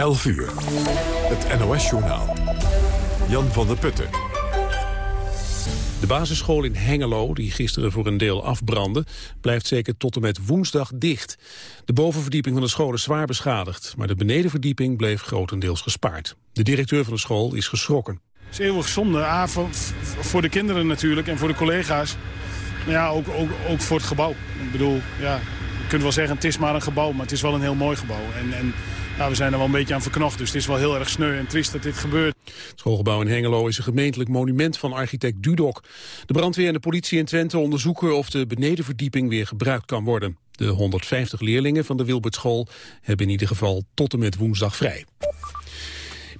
11 uur. Het NOS-journaal. Jan van der Putten. De basisschool in Hengelo, die gisteren voor een deel afbrandde... blijft zeker tot en met woensdag dicht. De bovenverdieping van de school is zwaar beschadigd... maar de benedenverdieping bleef grotendeels gespaard. De directeur van de school is geschrokken. Het is eeuwig zonde. A, voor, voor de kinderen natuurlijk en voor de collega's. Maar ja, ook, ook, ook voor het gebouw. Ik bedoel, ja, je kunt wel zeggen het is maar een gebouw... maar het is wel een heel mooi gebouw. En, en ja, we zijn er wel een beetje aan verknocht. Dus het is wel heel erg sneu en triest dat dit gebeurt. Het schoolgebouw in Hengelo is een gemeentelijk monument van architect Dudok. De brandweer en de politie in Twente onderzoeken of de benedenverdieping weer gebruikt kan worden. De 150 leerlingen van de Wilbertschool hebben in ieder geval tot en met woensdag vrij.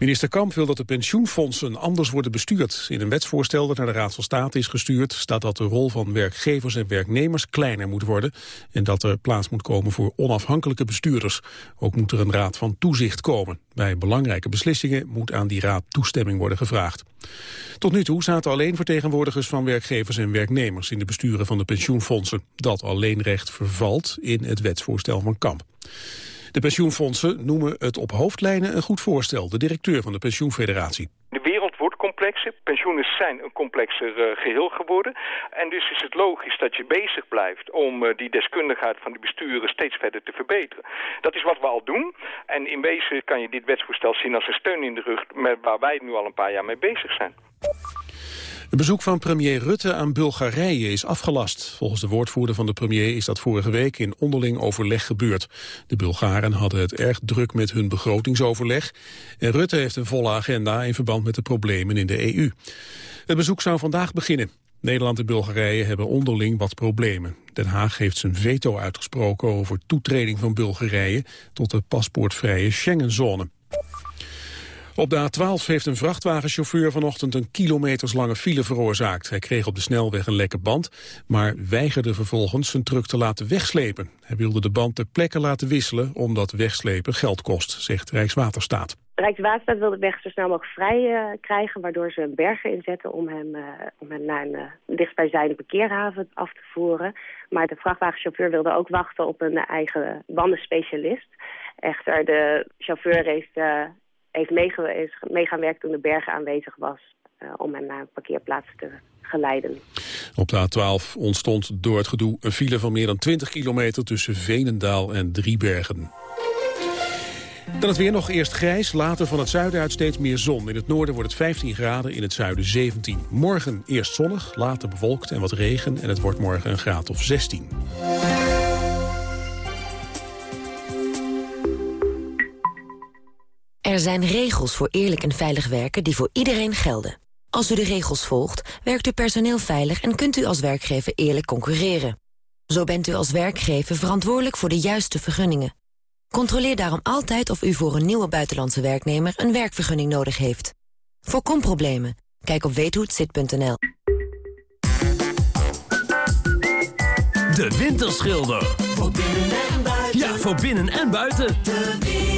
Minister Kamp wil dat de pensioenfondsen anders worden bestuurd. In een wetsvoorstel dat naar de Raad van State is gestuurd... staat dat de rol van werkgevers en werknemers kleiner moet worden... en dat er plaats moet komen voor onafhankelijke bestuurders. Ook moet er een raad van toezicht komen. Bij belangrijke beslissingen moet aan die raad toestemming worden gevraagd. Tot nu toe zaten alleen vertegenwoordigers van werkgevers en werknemers... in de besturen van de pensioenfondsen. Dat alleenrecht vervalt in het wetsvoorstel van Kamp. De pensioenfondsen noemen het op hoofdlijnen een goed voorstel, de directeur van de pensioenfederatie. De wereld wordt complexer, pensioenen zijn een complexer uh, geheel geworden. En dus is het logisch dat je bezig blijft om uh, die deskundigheid van de besturen steeds verder te verbeteren. Dat is wat we al doen. En in wezen kan je dit wetsvoorstel zien als een steun in de rug met waar wij nu al een paar jaar mee bezig zijn. Een bezoek van premier Rutte aan Bulgarije is afgelast. Volgens de woordvoerder van de premier is dat vorige week in onderling overleg gebeurd. De Bulgaren hadden het erg druk met hun begrotingsoverleg. En Rutte heeft een volle agenda in verband met de problemen in de EU. Het bezoek zou vandaag beginnen. Nederland en Bulgarije hebben onderling wat problemen. Den Haag heeft zijn veto uitgesproken over toetreding van Bulgarije tot de paspoortvrije Schengenzone. Op de A12 heeft een vrachtwagenchauffeur vanochtend een kilometerslange file veroorzaakt. Hij kreeg op de snelweg een lekke band, maar weigerde vervolgens zijn truck te laten wegslepen. Hij wilde de band ter plekke laten wisselen, omdat wegslepen geld kost, zegt Rijkswaterstaat. Rijkswaterstaat wil de weg zo snel mogelijk vrij uh, krijgen... waardoor ze een berger inzetten om hem, uh, om hem naar een uh, dichtstbijzijnde parkeerhaven af te voeren. Maar de vrachtwagenchauffeur wilde ook wachten op een eigen bandenspecialist. Echter, de chauffeur heeft heeft mee, mee gaan werken toen de bergen aanwezig was... Uh, om hem naar een parkeerplaats te geleiden. Op de A12 ontstond door het gedoe een file van meer dan 20 kilometer... tussen Venendaal en Driebergen. Dan het weer nog eerst grijs, later van het zuiden uit steeds meer zon. In het noorden wordt het 15 graden, in het zuiden 17. Morgen eerst zonnig, later bewolkt en wat regen... en het wordt morgen een graad of 16. Er zijn regels voor eerlijk en veilig werken die voor iedereen gelden. Als u de regels volgt, werkt uw personeel veilig... en kunt u als werkgever eerlijk concurreren. Zo bent u als werkgever verantwoordelijk voor de juiste vergunningen. Controleer daarom altijd of u voor een nieuwe buitenlandse werknemer... een werkvergunning nodig heeft. Voorkom problemen. Kijk op weethohetzit.nl. De Winterschilder. Voor binnen en buiten. Ja, voor binnen en buiten. De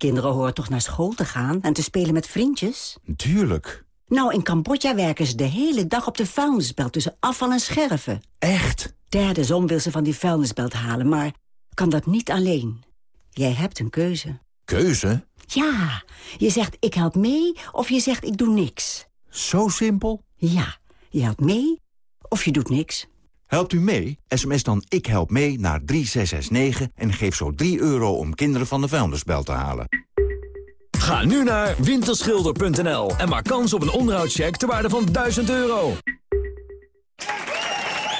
Kinderen horen toch naar school te gaan en te spelen met vriendjes? Tuurlijk. Nou, in Cambodja werken ze de hele dag op de vuilnisbelt tussen afval en scherven. Echt? Derde zon wil ze van die vuilnisbelt halen, maar kan dat niet alleen. Jij hebt een keuze. Keuze? Ja, je zegt ik help mee of je zegt ik doe niks. Zo simpel? Ja, je helpt mee of je doet niks. Helpt u mee? SMS dan ik help mee naar 3669 en geef zo 3 euro om kinderen van de vuilnisbelt te halen. Ga nu naar winterschilder.nl en maak kans op een onderhoudscheck ter waarde van 1000 euro.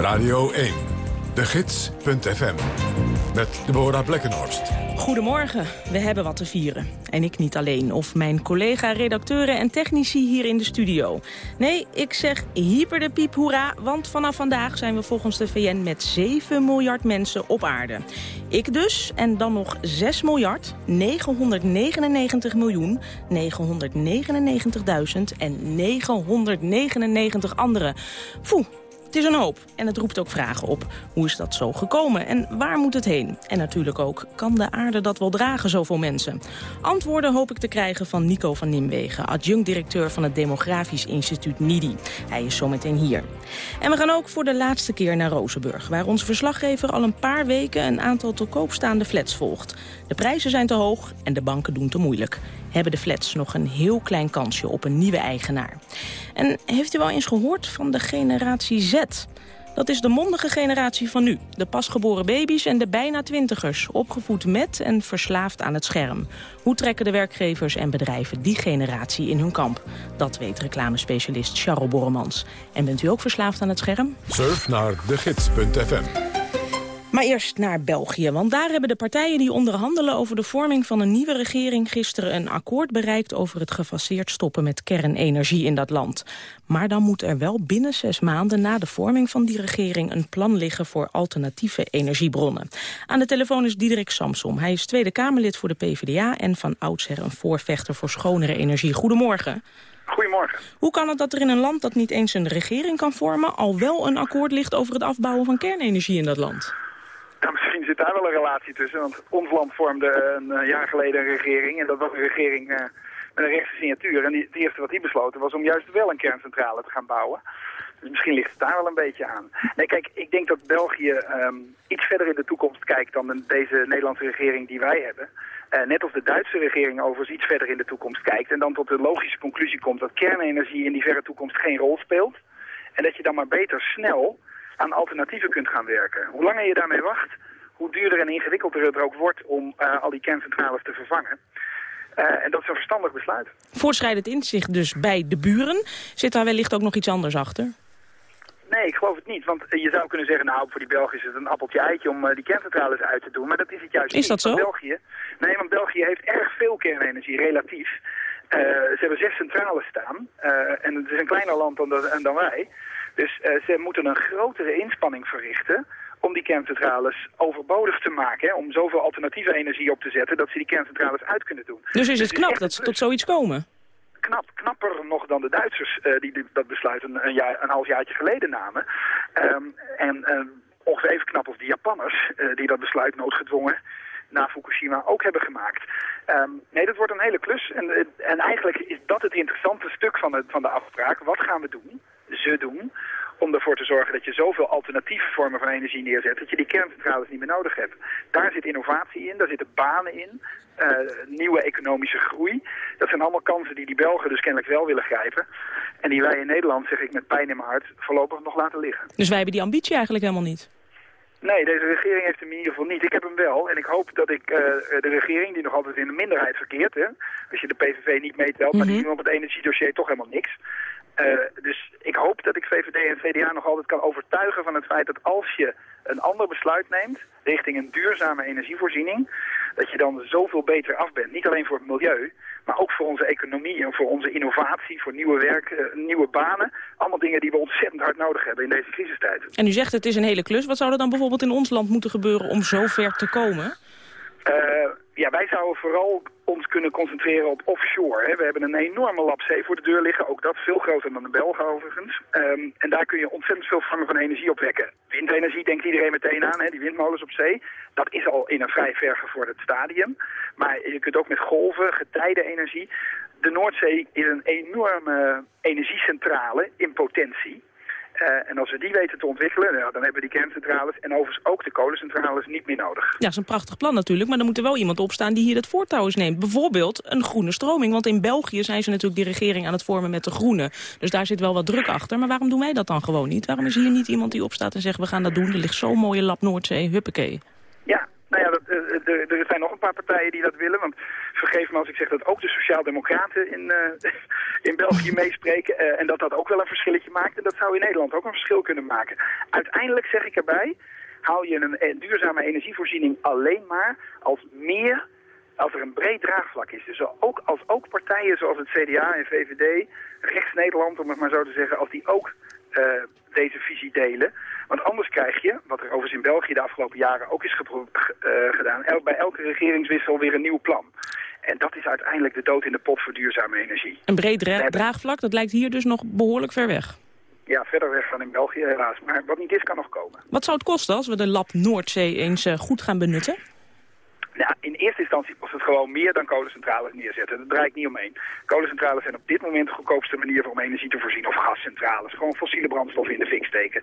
Radio 1. De Gids.fm. met Deborah Blekkenhorst. Goedemorgen, we hebben wat te vieren. En ik niet alleen, of mijn collega-redacteuren en technici hier in de studio. Nee, ik zeg hyper de piep hoera, want vanaf vandaag zijn we volgens de VN met 7 miljard mensen op aarde. Ik dus, en dan nog 6 miljard, 999 miljoen, 999.000 en 999 anderen. Foe, het is een hoop en het roept ook vragen op. Hoe is dat zo gekomen en waar moet het heen? En natuurlijk ook, kan de aarde dat wel dragen, zoveel mensen? Antwoorden hoop ik te krijgen van Nico van Nimwegen... adjunct-directeur van het Demografisch Instituut NIDI. Hij is zometeen hier. En we gaan ook voor de laatste keer naar Rozenburg... waar onze verslaggever al een paar weken een aantal te koop staande flats volgt. De prijzen zijn te hoog en de banken doen te moeilijk hebben de flats nog een heel klein kansje op een nieuwe eigenaar. En heeft u wel eens gehoord van de generatie Z? Dat is de mondige generatie van nu. De pasgeboren baby's en de bijna twintigers. Opgevoed met en verslaafd aan het scherm. Hoe trekken de werkgevers en bedrijven die generatie in hun kamp? Dat weet reclamespecialist Charles Borremans. En bent u ook verslaafd aan het scherm? Surf naar degids.fm maar eerst naar België, want daar hebben de partijen die onderhandelen over de vorming van een nieuwe regering gisteren een akkoord bereikt over het gefaseerd stoppen met kernenergie in dat land. Maar dan moet er wel binnen zes maanden na de vorming van die regering een plan liggen voor alternatieve energiebronnen. Aan de telefoon is Diederik Samsom. Hij is Tweede Kamerlid voor de PvdA en van oudsher een voorvechter voor schonere energie. Goedemorgen. Goedemorgen. Hoe kan het dat er in een land dat niet eens een regering kan vormen... al wel een akkoord ligt over het afbouwen van kernenergie in dat land? Nou, misschien zit daar wel een relatie tussen. Want ons land vormde een uh, jaar geleden een regering. En dat was een regering uh, met een rechtse signatuur. En die, het eerste wat die besloten was om juist wel een kerncentrale te gaan bouwen. Dus misschien ligt het daar wel een beetje aan. Nee, kijk, ik denk dat België um, iets verder in de toekomst kijkt dan deze Nederlandse regering die wij hebben. Uh, net als de Duitse regering overigens iets verder in de toekomst kijkt. En dan tot de logische conclusie komt dat kernenergie in die verre toekomst geen rol speelt. En dat je dan maar beter snel aan alternatieven kunt gaan werken. Hoe langer je daarmee wacht, hoe duurder en ingewikkelder het er ook wordt om uh, al die kerncentrales te vervangen. Uh, en dat is een verstandig besluit. Voortschrijdend inzicht dus bij de buren. Zit daar wellicht ook nog iets anders achter? Nee, ik geloof het niet. Want je zou kunnen zeggen, nou, voor die Belgen is het een appeltje eitje om uh, die kerncentrales uit te doen. Maar dat is het juist is niet. Is dat zo? België, nee, want België heeft erg veel kernenergie, relatief. Uh, ze hebben zes centrales staan. en het is een kleiner land dan, dan wij. Dus uh, ze moeten een grotere inspanning verrichten om die kerncentrales overbodig te maken. Hè, om zoveel alternatieve energie op te zetten dat ze die kerncentrales uit kunnen doen. Dus is het dus knap dat ze tot zoiets komen? Knap, knapper nog dan de Duitsers uh, die dat besluit een, een, jaar, een half jaartje geleden namen. Um, en uh, ongeveer even knap als de Japanners die dat besluit noodgedwongen na Fukushima ook hebben gemaakt. Um, nee, dat wordt een hele klus. En, en eigenlijk is dat het interessante stuk van, het, van de afspraak. Wat gaan we doen? Ze doen om ervoor te zorgen dat je zoveel alternatieve vormen van energie neerzet... dat je die kerncentrales niet meer nodig hebt. Daar zit innovatie in, daar zitten banen in, uh, nieuwe economische groei. Dat zijn allemaal kansen die die Belgen dus kennelijk wel willen grijpen. En die wij in Nederland, zeg ik met pijn in mijn hart, voorlopig nog laten liggen. Dus wij hebben die ambitie eigenlijk helemaal niet? Nee, deze regering heeft hem in ieder geval niet. Ik heb hem wel. En ik hoop dat ik uh, de regering, die nog altijd in de minderheid verkeert... Hè, als je de PVV niet meetelt, maar die mhm. doen op het energiedossier toch helemaal niks... Uh, dus ik hoop dat ik VVD en CDA nog altijd kan overtuigen van het feit dat als je een ander besluit neemt richting een duurzame energievoorziening, dat je dan zoveel beter af bent. Niet alleen voor het milieu, maar ook voor onze economie en voor onze innovatie, voor nieuwe werk, nieuwe banen. Allemaal dingen die we ontzettend hard nodig hebben in deze crisistijd. En u zegt het is een hele klus. Wat zou er dan bijvoorbeeld in ons land moeten gebeuren om zo ver te komen? Uh, ja, wij zouden vooral ons kunnen concentreren op offshore. Hè. We hebben een enorme lab zee voor de deur liggen. Ook dat veel groter dan de Belgen overigens. Um, en daar kun je ontzettend veel vormen van energie opwekken. Windenergie denkt iedereen meteen aan, hè, die windmolens op zee. Dat is al in een vrij ver gevorderd stadium. Maar je kunt ook met golven, getijdenenergie. De Noordzee is een enorme energiecentrale in potentie. Uh, en als we die weten te ontwikkelen, nou, dan hebben we die kerncentrales en overigens ook de kolencentrales niet meer nodig. Ja, dat is een prachtig plan natuurlijk, maar dan moet er wel iemand opstaan die hier het voortouw eens neemt. Bijvoorbeeld een groene stroming, want in België zijn ze natuurlijk die regering aan het vormen met de groene. Dus daar zit wel wat druk achter, maar waarom doen wij dat dan gewoon niet? Waarom is hier niet iemand die opstaat en zegt we gaan dat doen, er ligt zo'n mooie lab Noordzee, huppakee. Ja, nou ja, dat, uh, er zijn nog een paar partijen die dat willen, want vergeef me als ik zeg dat ook de Sociaaldemocraten in, uh, in België meespreken. En dat dat ook wel een verschilletje maakt. En dat zou in Nederland ook een verschil kunnen maken. Uiteindelijk zeg ik erbij, haal je een, duurzame energievoorziening alleen maar als meer als er een breed draagvlak is. Dus ook, als ook partijen zoals het CDA en VVD, rechts Nederland om het maar zo te zeggen, als die ook deze visie delen. Want anders krijg je, wat er overigens in België de afgelopen jaren ook is uh, gedaan, el bij elke regeringswissel weer een nieuw plan. En dat is uiteindelijk de dood in de pot voor duurzame energie. Een breed dra draagvlak, dat lijkt hier dus nog behoorlijk ver weg. Ja, verder weg dan in België helaas. Maar wat niet is, kan nog komen. Wat zou het kosten als we de lab Noordzee eens uh, goed gaan benutten? Ja, in eerste instantie kost het gewoon meer dan kolencentrales neerzetten. Dat draait niet omheen. Kolencentrales zijn op dit moment de goedkoopste manier om energie te voorzien. Of gascentrales. Gewoon fossiele brandstoffen in de fik steken.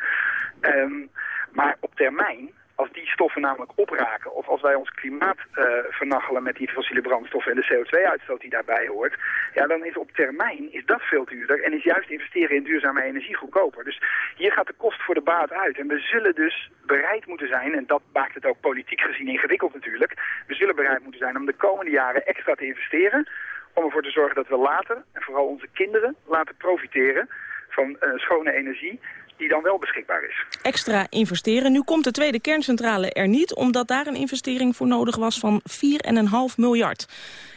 Um, maar op termijn als die stoffen namelijk opraken... of als wij ons klimaat uh, vernachelen met die fossiele brandstoffen... en de CO2-uitstoot die daarbij hoort... ja, dan is op termijn is dat veel duurder... en is juist investeren in duurzame energie goedkoper. Dus hier gaat de kost voor de baat uit. En we zullen dus bereid moeten zijn... en dat maakt het ook politiek gezien ingewikkeld natuurlijk... we zullen bereid moeten zijn om de komende jaren extra te investeren... om ervoor te zorgen dat we later, en vooral onze kinderen, laten profiteren... van uh, schone energie die dan wel beschikbaar is. Extra investeren. Nu komt de tweede kerncentrale er niet... omdat daar een investering voor nodig was van 4,5 miljard.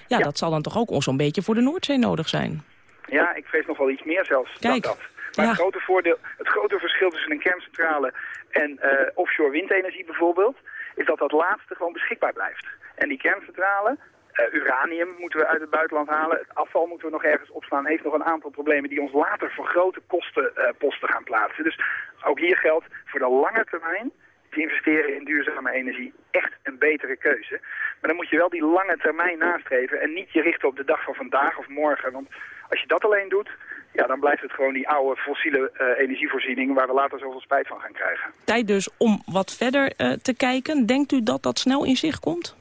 Ja, dat zal dan toch ook zo'n beetje voor de Noordzee nodig zijn? Ja, ik vrees nog wel iets meer zelfs Kijk, dan dat. Maar het, grote voordeel, het grote verschil tussen een kerncentrale en uh, offshore windenergie bijvoorbeeld... is dat dat laatste gewoon beschikbaar blijft. En die kerncentrale, uh, uranium moeten we uit het buitenland halen. Het afval moeten we nog ergens opslaan. Heeft nog een aantal problemen die ons later voor grote kostenposten uh, gaan plaatsen. Dus ook hier geldt voor de lange termijn te investeren in duurzame energie echt een betere keuze. Maar dan moet je wel die lange termijn nastreven en niet je richten op de dag van vandaag of morgen. Want als je dat alleen doet, ja, dan blijft het gewoon die oude fossiele uh, energievoorziening waar we later zoveel spijt van gaan krijgen. Tijd dus om wat verder te kijken. Denkt u dat dat snel in zicht komt?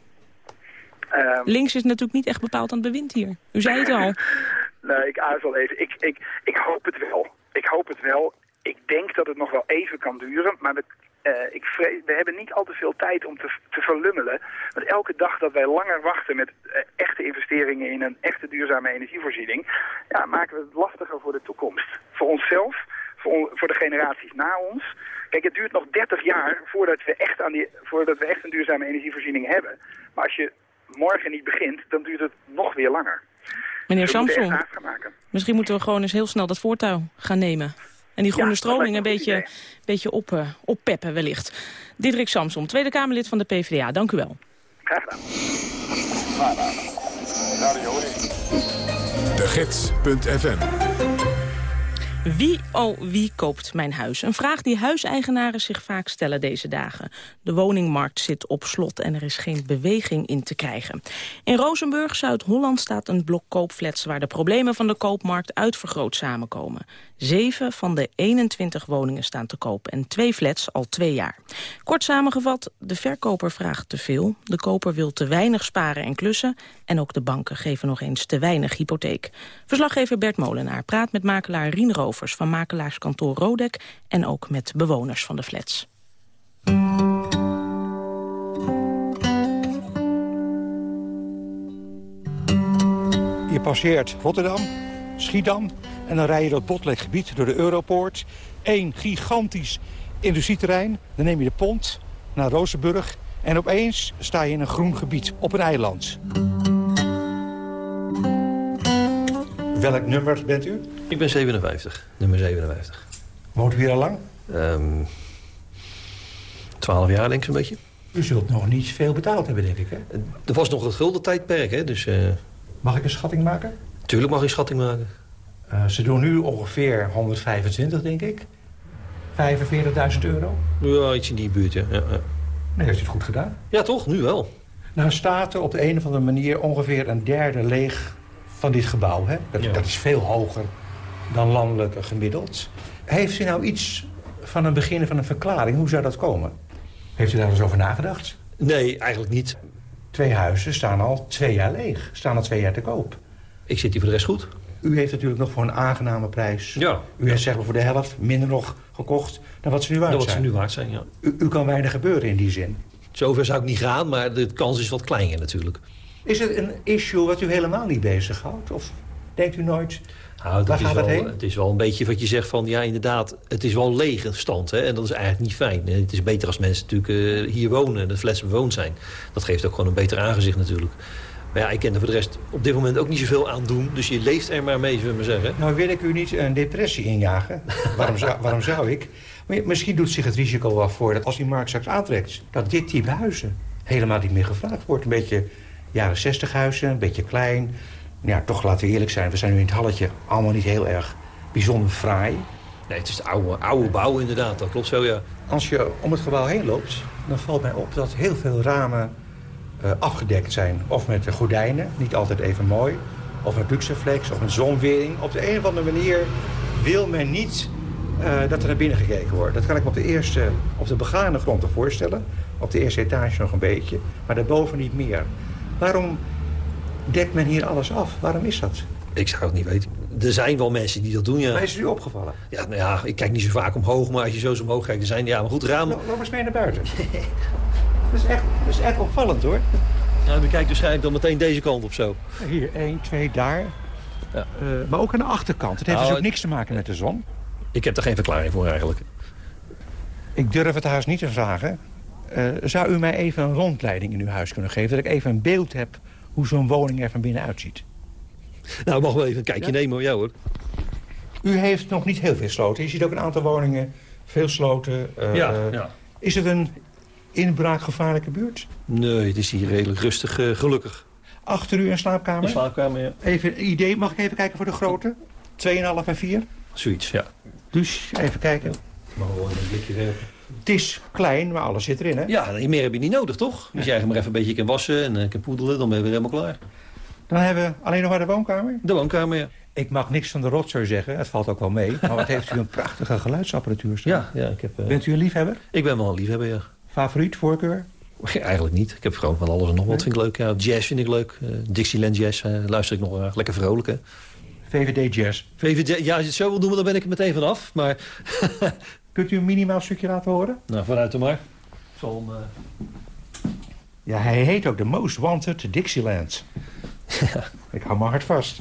Um, Links is natuurlijk niet echt bepaald aan het bewind hier. U zei het al. nee, ik aarzel even. Ik, ik, ik hoop het wel. Ik hoop het wel. Ik denk dat het nog wel even kan duren, maar de, uh, ik vrees, we hebben niet al te veel tijd om te, te verlummelen. Want elke dag dat wij langer wachten met uh, echte investeringen in een echte duurzame energievoorziening, ja, maken we het lastiger voor de toekomst. Voor onszelf, voor, on, voor de generaties na ons. Kijk, het duurt nog 30 jaar voordat we echt, aan die, voordat we echt een duurzame energievoorziening hebben. Maar als je morgen niet begint, dan duurt het nog weer langer. Meneer dus Samson, misschien moeten we gewoon eens heel snel dat voortouw gaan nemen. En die groene ja, stroming een beetje, beetje op, uh, oppeppen wellicht. Diederik Samson, Tweede Kamerlid van de PvdA. Dank u wel. Graag gedaan. De Gids.fm wie, oh wie koopt mijn huis? Een vraag die huiseigenaren zich vaak stellen deze dagen. De woningmarkt zit op slot en er is geen beweging in te krijgen. In Rozenburg, Zuid-Holland, staat een blok koopflats... waar de problemen van de koopmarkt uitvergroot samenkomen. Zeven van de 21 woningen staan te koop en twee flats al twee jaar. Kort samengevat, de verkoper vraagt te veel. De koper wil te weinig sparen en klussen. En ook de banken geven nog eens te weinig hypotheek. Verslaggever Bert Molenaar praat met makelaar Rien Rovers... van makelaarskantoor Rodek en ook met bewoners van de flats. Je passeert Rotterdam, Schiedam en dan rij je door het Botlekgebied, door de Europoort. Eén gigantisch industrieterrein. Dan neem je de pont naar Rozenburg. En opeens sta je in een groen gebied op een eiland. Welk nummer bent u? Ik ben 57, nummer 57. Woont u hier al lang? Um, 12 jaar denk ik een beetje. U zult nog niet veel betaald hebben, denk ik, hè? Er was nog het gulden tijdperk, hè? Dus, uh... Mag ik een schatting maken? Tuurlijk mag je een schatting maken. Uh, ze doen nu ongeveer 125, denk ik. 45.000 euro. Ja, iets in die buurt, ja. ja, ja. Nee, heeft u het goed gedaan? Ja, toch? Nu wel. Nou staat er op de een of andere manier ongeveer een derde leeg van dit gebouw. Hè? Dat, ja. dat is veel hoger dan landelijk gemiddeld. Heeft u nou iets van een begin van een verklaring? Hoe zou dat komen? Heeft u daar eens over nagedacht? Nee, eigenlijk niet. Twee huizen staan al twee jaar leeg. Staan al twee jaar te koop. Ik zit hier voor de rest goed. U heeft natuurlijk nog voor een aangename prijs. Ja. U heeft zeg maar voor de helft minder nog gekocht dan wat ze nu waard dan zijn. wat ze nu waard zijn, ja. U, u kan weinig gebeuren in die zin. Zover zou ik niet gaan, maar de kans is wat kleiner natuurlijk. Is het een issue wat u helemaal niet bezighoudt? Of denkt u nooit, Nou, Waar gaat wel, het heen? Het is wel een beetje wat je zegt van... ja, inderdaad, het is wel lege stand. Hè, en dat is eigenlijk niet fijn. En Het is beter als mensen natuurlijk eh, hier wonen... en de flats bewoond zijn. Dat geeft ook gewoon een beter aangezicht natuurlijk. Maar ja, ik ken er voor de rest op dit moment ook niet zoveel aan doen. Dus je leeft er maar mee, zullen we maar zeggen. Nou wil ik u niet een depressie injagen. waarom, zou, waarom zou ik? Maar misschien doet zich het risico wel voor dat als die markt straks aantrekt... dat dit type huizen helemaal niet meer gevraagd wordt. Een beetje jaren 60 huizen, een beetje klein. Ja, toch laten we eerlijk zijn. We zijn nu in het halletje allemaal niet heel erg bijzonder fraai. Nee, het is de oude, oude bouw inderdaad. Dat klopt zo, ja. Als je om het gebouw heen loopt, dan valt mij op dat heel veel ramen afgedekt zijn. Of met gordijnen, niet altijd even mooi. Of met luxeflex, of met zonwering. Op de een of andere manier wil men niet eh, dat er naar binnen gekeken wordt. Dat kan ik me op de eerste, op de begane grond te voorstellen. Op de eerste etage nog een beetje, maar daarboven niet meer. Waarom dekt men hier alles af? Waarom is dat? Ik zou het niet weten. Er zijn wel mensen die dat doen, ja. Maar is het u opgevallen? Ja, nou ja, ik kijk niet zo vaak omhoog, maar als je zo eens omhoog kijkt... er zijn, ja, maar goed, ramen... Loop eens mee naar buiten. dat, is echt, dat is echt opvallend, hoor. Ja, we kijken waarschijnlijk dan meteen deze kant op zo. Hier, één, twee, daar. Eh, maar ook aan de achterkant. Het heeft Nou, dus ook niks te maken met de zon. Ik heb er geen verklaring voor eigenlijk. Ik durf het haast niet te vragen. Eh, zou u mij even een rondleiding in uw huis kunnen geven? Dat ik even een beeld heb hoe zo'n woning er van binnen uitziet. Nou, mag wel even een kijkje Ja? nemen, hoor. Ja hoor. U heeft nog niet heel veel sloten. Je ziet ook een aantal woningen, veel sloten. Eh, Ja, ja. Is het een inbraakgevaarlijke buurt? Nee, het is hier redelijk rustig, eh, gelukkig. Achter u een slaapkamer? Een slaapkamer, ja. Even een idee, mag ik even kijken voor de grootte? 2,5 en 4? Zoiets, ja. Dus even kijken. Maar gewoon een blikje. Het is klein, maar alles zit erin, hè? Ja, meer heb je niet nodig, toch? Als je eigenlijk maar even een beetje kan wassen en eh, kan poedelen, dan ben je weer helemaal klaar. Dan hebben we alleen nog maar de woonkamer. De woonkamer, ja. Ik mag niks van de rotzooi zeggen, het valt ook wel mee. Maar wat heeft u een prachtige geluidsapparatuur staan. Ja, ja ik heb... eh, Bent u een liefhebber? Ik ben wel een liefhebber, ja. Favoriet, voorkeur? Eigenlijk niet. Ik heb gewoon van alles en nog wat vind ik leuk. Ja, jazz vind ik leuk. Eh, Dixieland jazz eh, luister ik nog graag. Lekker vrolijk, hè. VVD Jazz. VVD, ja, als je het zo wil doen, dan ben ik er meteen vanaf. Maar, Kunt u een minimaal stukje laten horen? nou, vanuit dan maar. Hem... eh, Ja, hij heet ook de Most Wanted Dixieland. Ik hou mijn hart vast.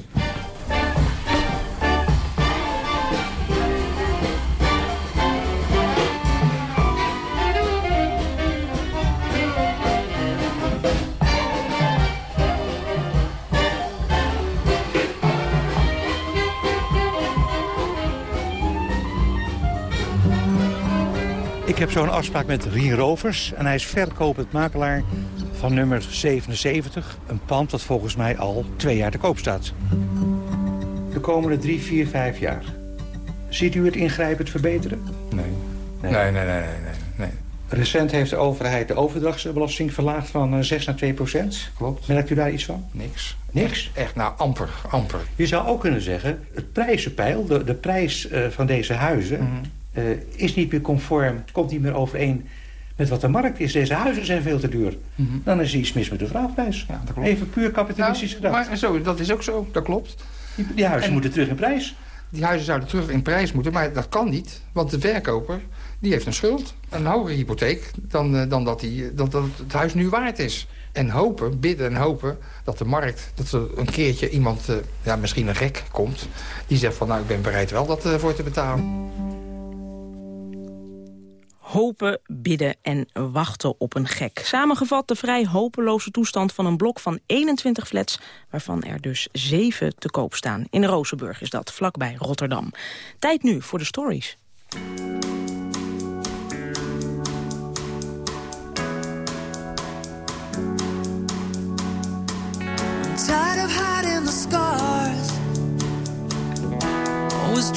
Ik heb zo'n afspraak met Rien Rovers en hij is verkopend makelaar van nummer 77. Een pand dat volgens mij al twee jaar te koop staat. De komende drie, vier, vijf jaar. Ziet u het ingrijpend verbeteren? Nee. Nee, nee, nee, nee, nee. nee. Recent heeft de overheid de overdrachtsbelasting verlaagd van eh, 6 naar 2 procent. Klopt. Merkt u daar iets van? Niks. Niks? Echt, nou, amper, amper. Je zou ook kunnen zeggen, het prijzenpeil, de, de prijs eh, van deze huizen... Mhm. eh, is niet meer conform, komt niet meer overeen met wat de markt is. Deze huizen zijn veel te duur. Mhm. Dan is er iets mis met de vraagprijs. Ja, dat klopt. Even puur kapitalistisch Nou, gedacht. maar zo, dat is ook zo, dat klopt. Die, die huizen En- moeten terug in prijs. Die huizen zouden terug in prijs moeten, maar dat kan niet. Want de verkoper die heeft een schuld, een hogere hypotheek... dan, eh, dan dat, die, dat, dat het huis nu waard is. En hopen, bidden en hopen dat de markt... dat er een keertje iemand, eh, ja, misschien een gek komt... die zegt van, nou, ik ben bereid wel dat eh, voor te betalen. Hopen, bidden en wachten op een gek. Samengevat de vrij hopeloze toestand van een blok van 21 flats... waarvan er dus 7 te koop staan. In Rozenburg is dat, vlakbij Rotterdam. Tijd nu voor de stories. Tired of hiding the scars. Always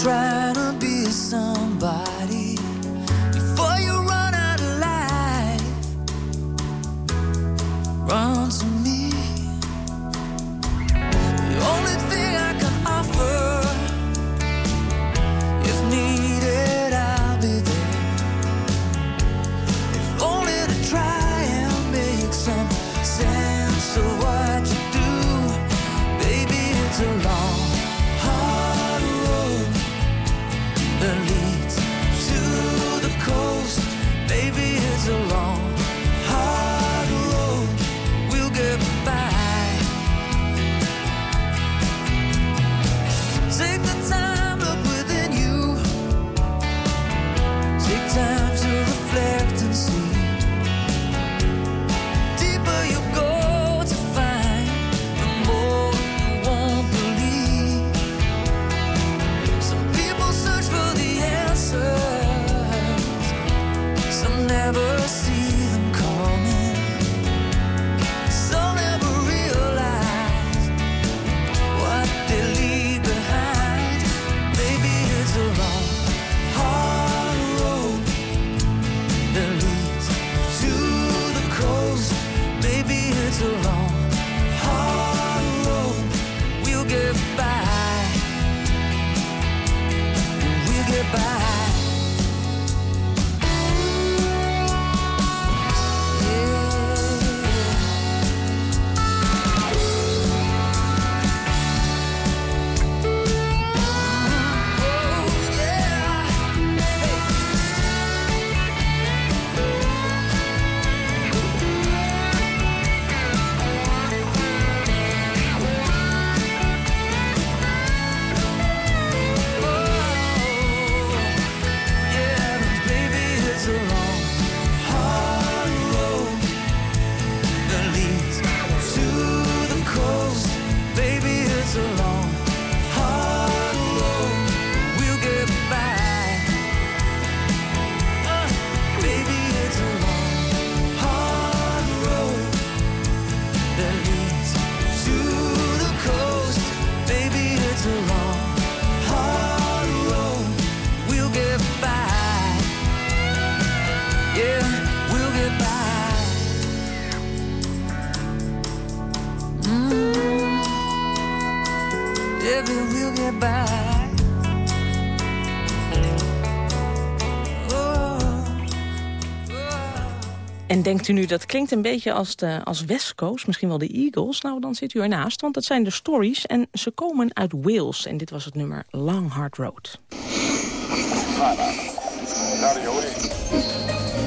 denkt u nu, dat klinkt een beetje als, de, als West Coast, misschien wel de Eagles? Nou, dan zit u ernaast, want dat zijn de stories en ze komen uit Wales. En dit was het nummer Long Hard Road.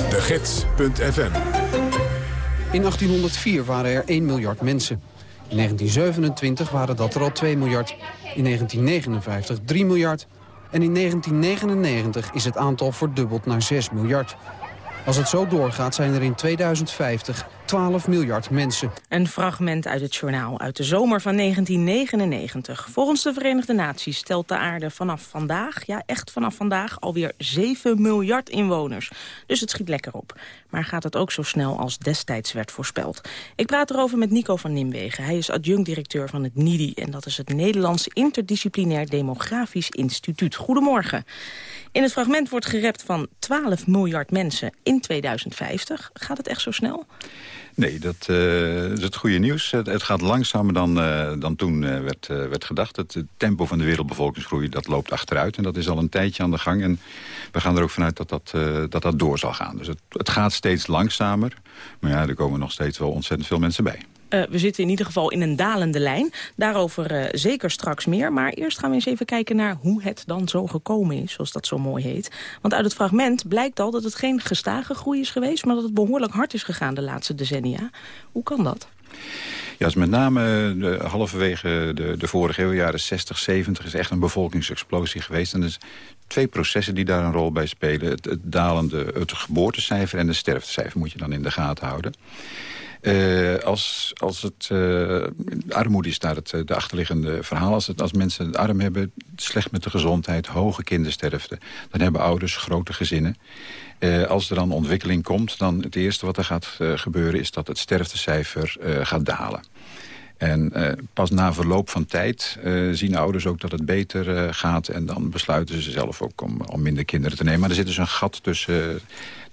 De Gids.fm In 1804 waren er 1 miljard mensen. In 1927 waren dat er al 2 miljard. In 1959 3 miljard. En in 1999 is het aantal verdubbeld naar 6 miljard. Als het zo doorgaat zijn er in 2050 12 miljard mensen. Een fragment uit het journaal uit de zomer van 1999. Volgens de Verenigde Naties stelt de aarde vanaf vandaag, ja echt vanaf vandaag, alweer 7 miljard inwoners. Dus het schiet lekker op. Maar gaat het ook zo snel als destijds werd voorspeld? Ik praat erover met Nico van Nimwegen. Hij is adjunct-directeur van het NIDI en dat is het Nederlands Interdisciplinair Demografisch Instituut. Goedemorgen. In het fragment wordt gerept van 12 miljard mensen in 2050. Gaat het echt zo snel? Nee, dat uh, is het goede nieuws. Het, gaat langzamer dan, uh, dan toen uh, werd, werd gedacht. Het, het, tempo van de wereldbevolkingsgroei dat loopt achteruit. En dat is al een tijdje aan de gang. En we gaan er ook vanuit dat dat, dat, dat door zal gaan. Dus het, het gaat steeds langzamer. Maar ja, er komen nog steeds wel ontzettend veel mensen bij. Uh, we zitten in ieder geval in een dalende lijn. Daarover uh, zeker straks meer. Maar eerst gaan we eens even kijken naar hoe het dan zo gekomen is, zoals dat zo mooi heet. Want uit het fragment blijkt al dat het geen gestage groei is geweest... maar dat het behoorlijk hard is gegaan de laatste decennia. Hoe kan dat? Ja, dus met name de, halverwege de, de vorige eeuw, jaren 60, 70... is echt een bevolkingsexplosie geweest. En er zijn twee processen die daar een rol bij spelen. Het, het dalende het geboortecijfer en de sterftecijfer moet je dan in de gaten houden. Uh, als, als het uh, armoede is daar het de achterliggende verhaal. Als, als mensen het arm hebben, slecht met de gezondheid, hoge kindersterfte... dan hebben ouders grote gezinnen. Als er dan ontwikkeling komt, dan het eerste wat er gaat gebeuren... is dat het sterftecijfer gaat dalen. En pas na verloop van tijd zien ouders ook dat het beter gaat... en dan besluiten ze zelf ook om, om minder kinderen te nemen. Maar er zit dus een gat tussen,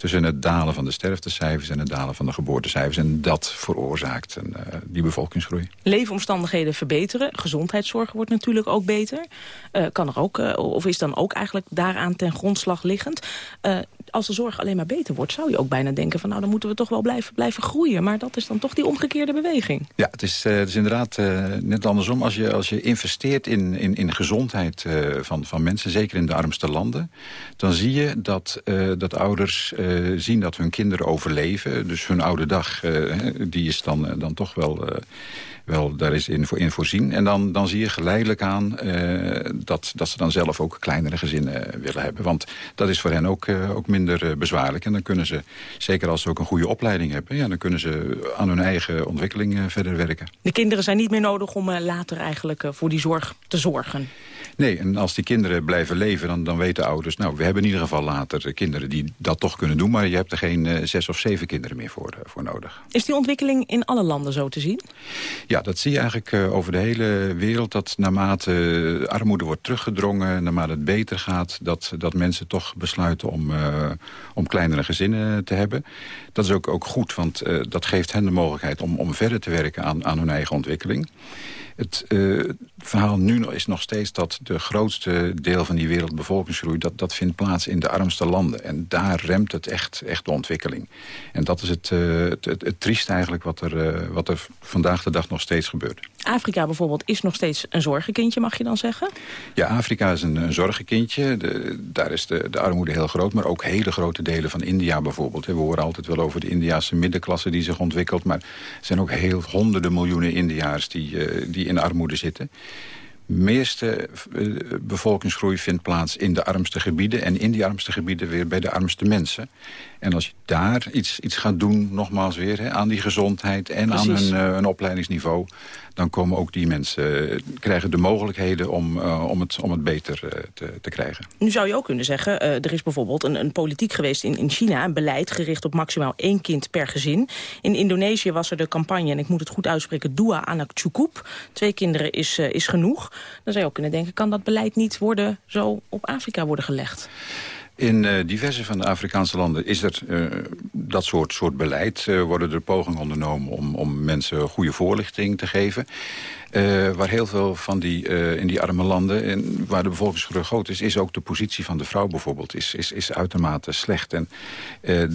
tussen het dalen van de sterftecijfers... en het dalen van de geboortecijfers. En dat veroorzaakt een, die bevolkingsgroei. Leefomstandigheden verbeteren. Gezondheidszorg wordt natuurlijk ook beter. kan er ook, of is dan ook eigenlijk daaraan ten grondslag liggend als de zorg alleen maar beter wordt... zou je ook bijna denken van nou, dan moeten we toch wel blijven, blijven groeien. Maar dat is dan toch die omgekeerde beweging. Ja, het is, het is inderdaad net andersom. Als je, als je investeert in, in, in gezondheid van, van mensen, zeker in de armste landen... dan zie je dat, dat ouders zien dat hun kinderen overleven. Dus hun oude dag, die is dan, dan toch wel wel daar is in, voor, in voorzien. En dan, dan zie je geleidelijk aan uh, dat, dat ze dan zelf ook kleinere gezinnen willen hebben. Want dat is voor hen ook, uh, ook minder uh, bezwaarlijk. En dan kunnen ze, zeker als ze ook een goede opleiding hebben... Ja, dan kunnen ze aan hun eigen ontwikkeling verder werken. De kinderen zijn niet meer nodig om later eigenlijk voor die zorg te zorgen. Nee, en als die kinderen blijven leven, dan, dan weten ouders... nou, we hebben in ieder geval later kinderen die dat toch kunnen doen... maar je hebt er geen zes of zeven kinderen meer voor, voor nodig. Is die ontwikkeling in alle landen zo te zien? Ja, dat zie je eigenlijk uh, over de hele wereld. Dat naarmate armoede wordt teruggedrongen, naarmate het beter gaat... dat, dat mensen toch besluiten om, uh, om kleinere gezinnen te hebben. Dat is ook, ook goed, want uh, dat geeft hen de mogelijkheid... om, om verder te werken aan, aan hun eigen ontwikkeling. Het uh, verhaal nu is nog steeds dat de grootste deel van die wereldbevolkingsgroei... dat, dat vindt plaats in de armste landen. En daar remt het echt, echt de ontwikkeling. En dat is het, uh, het, het, het triest eigenlijk wat er, uh, wat er vandaag de dag nog steeds gebeurt. Afrika bijvoorbeeld is nog steeds een zorgenkindje, mag je dan zeggen? Ja, Afrika is een, een zorgenkindje. De, daar is de, de armoede heel groot, maar ook hele grote delen van India bijvoorbeeld. We horen altijd wel over de Indiaanse middenklasse die zich ontwikkelt... maar er zijn ook heel honderden miljoenen Indiaars die, die in armoede zitten. De meeste bevolkingsgroei vindt plaats in de armste gebieden... en in die armste gebieden weer bij de armste mensen. En als je daar iets, iets gaat doen, nogmaals weer, hè, aan die gezondheid... en Precies. aan hun, uh, hun opleidingsniveau... dan komen ook die mensen, krijgen de mogelijkheden om, uh, om, het, om het beter te, te krijgen. Nu zou je ook kunnen zeggen, er is bijvoorbeeld een, een politiek geweest in, in China... een beleid gericht op maximaal één kind per gezin. In Indonesië was er de campagne, en ik moet het goed uitspreken... Dua Anak Cukup. Twee kinderen is, is genoeg. Dan zou je ook kunnen denken, kan dat beleid niet worden zo op Afrika worden gelegd? In eh, diverse van de Afrikaanse landen is er eh, dat soort, soort beleid. Uh, worden er pogingen ondernomen om, om mensen goede voorlichting te geven. Waar heel veel van die, in die arme landen, en waar de bevolkingsgroei groot is... is ook de positie van de vrouw bijvoorbeeld, is, is, uitermate slecht. En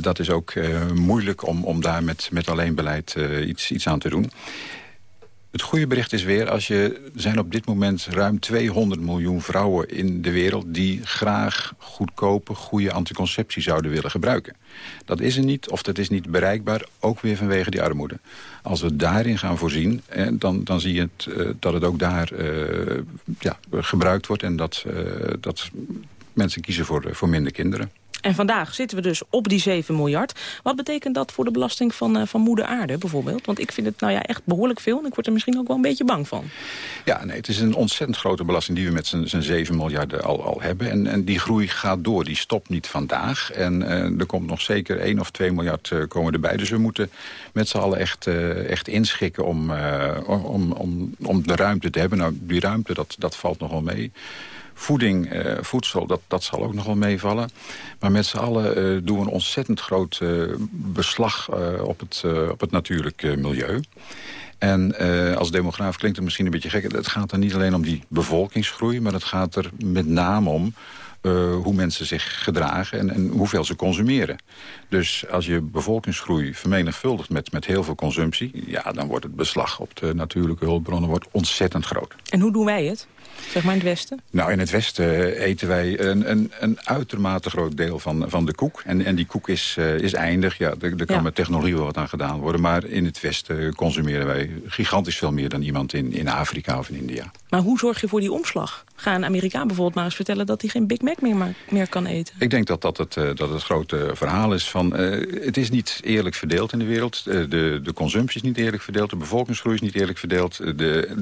dat is ook moeilijk om, om daar met, met alleen beleid iets, iets aan te doen. Het goede bericht is weer, als je, zijn op dit moment ruim 200 miljoen vrouwen in de wereld... die graag goedkope, goede anticonceptie zouden willen gebruiken. Dat is er niet, of dat is niet bereikbaar, ook weer vanwege die armoede. Als we daarin gaan voorzien, eh, dan, dan zie je het, uh, dat het ook daar uh, ja, gebruikt wordt... en dat, uh, dat mensen kiezen voor, voor minder kinderen. En vandaag zitten we dus op die 7 miljard. Wat betekent dat voor de belasting van, uh, van moeder aarde bijvoorbeeld? Want ik vind het nou ja echt behoorlijk veel en ik word er misschien ook wel een beetje bang van. Ja, nee, het is een ontzettend grote belasting die we met z'n 7 miljard al, al hebben. En, en die groei gaat door, die stopt niet vandaag. En uh, er komt nog zeker 1 of 2 miljard uh, komen erbij. Dus we moeten met z'n allen echt, echt inschikken om, om, om, om de ruimte te hebben. Nou, die ruimte, dat, dat valt nog wel mee. Voeding, uh, voedsel, dat, dat zal ook nog wel meevallen. Maar met z'n allen uh, doen we een ontzettend groot uh, beslag op, het, op het natuurlijke milieu. En als demograaf klinkt het misschien een beetje gek. Het gaat er niet alleen om die bevolkingsgroei... maar het gaat er met name om hoe mensen zich gedragen en, en, hoeveel ze consumeren. Dus als je bevolkingsgroei vermenigvuldigt met, met heel veel consumptie... ja, dan wordt het beslag op de natuurlijke hulpbronnen wordt ontzettend groot. En hoe doen wij het? Zeg maar in het Westen? Nou, in het Westen eten wij een, een, een uitermate groot deel van, van de koek. En, en die koek is, uh, is eindig. Ja, er, er kan ja. met technologie wel wat aan gedaan worden. Maar in het Westen consumeren wij gigantisch veel meer dan iemand in, in Afrika of in India. Maar hoe zorg je voor die omslag? Ga een Amerikaan bijvoorbeeld maar eens vertellen dat hij geen Big Mac meer, meer kan eten. Ik denk dat dat het, uh, dat het grote verhaal is van... Uh, het is niet eerlijk verdeeld in de wereld. Uh, de, de consumptie is niet eerlijk verdeeld. De bevolkingsgroei is niet eerlijk verdeeld. De,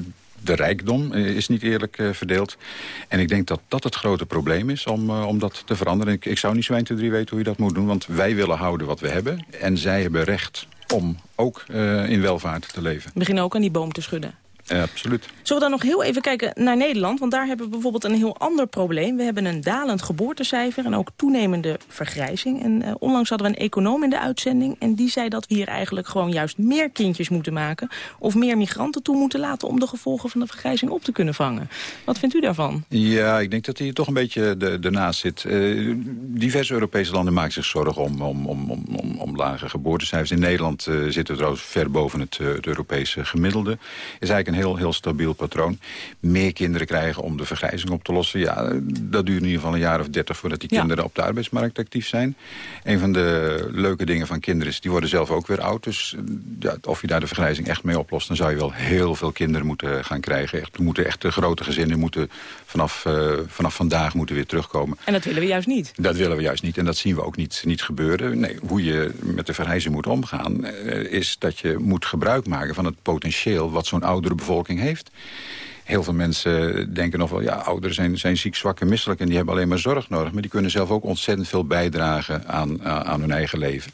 de rijkdom is niet eerlijk uh, verdeeld. En ik denk dat dat het grote probleem is om, uh, om dat te veranderen. Ik, zou niet zo 1, 2, 3 weten hoe je dat moet doen. Want wij willen houden wat we hebben. En zij hebben recht om ook in welvaart te leven. We beginnen ook aan die boom te schudden. Ja, absoluut. Zullen we dan nog heel even kijken naar Nederland? Want daar hebben we bijvoorbeeld een heel ander probleem. We hebben een dalend geboortecijfer en ook toenemende vergrijzing. En uh, onlangs hadden we een econoom in de uitzending... en die zei dat we hier eigenlijk gewoon juist meer kindjes moeten maken... of meer migranten toe moeten laten om de gevolgen van de vergrijzing op te kunnen vangen. Wat vindt u daarvan? Ja, ik denk dat hij toch een beetje ernaast zit. Uh, diverse Europese landen maken zich zorgen om, om, om, om, om lage geboortecijfers. In Nederland uh, zitten we trouwens ver boven het, het Europese gemiddelde. Is eigenlijk een heel, heel stabiel patroon. Meer kinderen krijgen om de vergrijzing op te lossen. Ja, dat duurt in ieder geval een jaar of dertig voordat die ja. kinderen op de arbeidsmarkt actief zijn. Een van de leuke dingen van kinderen is, die worden zelf ook weer oud. Dus ja, of je daar de vergrijzing echt mee oplost, dan zou je wel heel veel kinderen moeten gaan krijgen. Echt, moeten echt de grote gezinnen moeten vanaf, uh, vanaf vandaag moeten weer terugkomen. En dat willen we juist niet. Dat willen we juist niet. En dat zien we ook niet, niet gebeuren. Nee, hoe je met de vergrijzing moet omgaan, uh, is dat je moet gebruik maken van het potentieel wat zo'n oudere bevolking heeft. Heel veel mensen denken nog wel, ja, ouderen zijn, zijn ziek, zwak en misselijk... en die hebben alleen maar zorg nodig. Maar die kunnen zelf ook ontzettend veel bijdragen aan, aan hun eigen leven.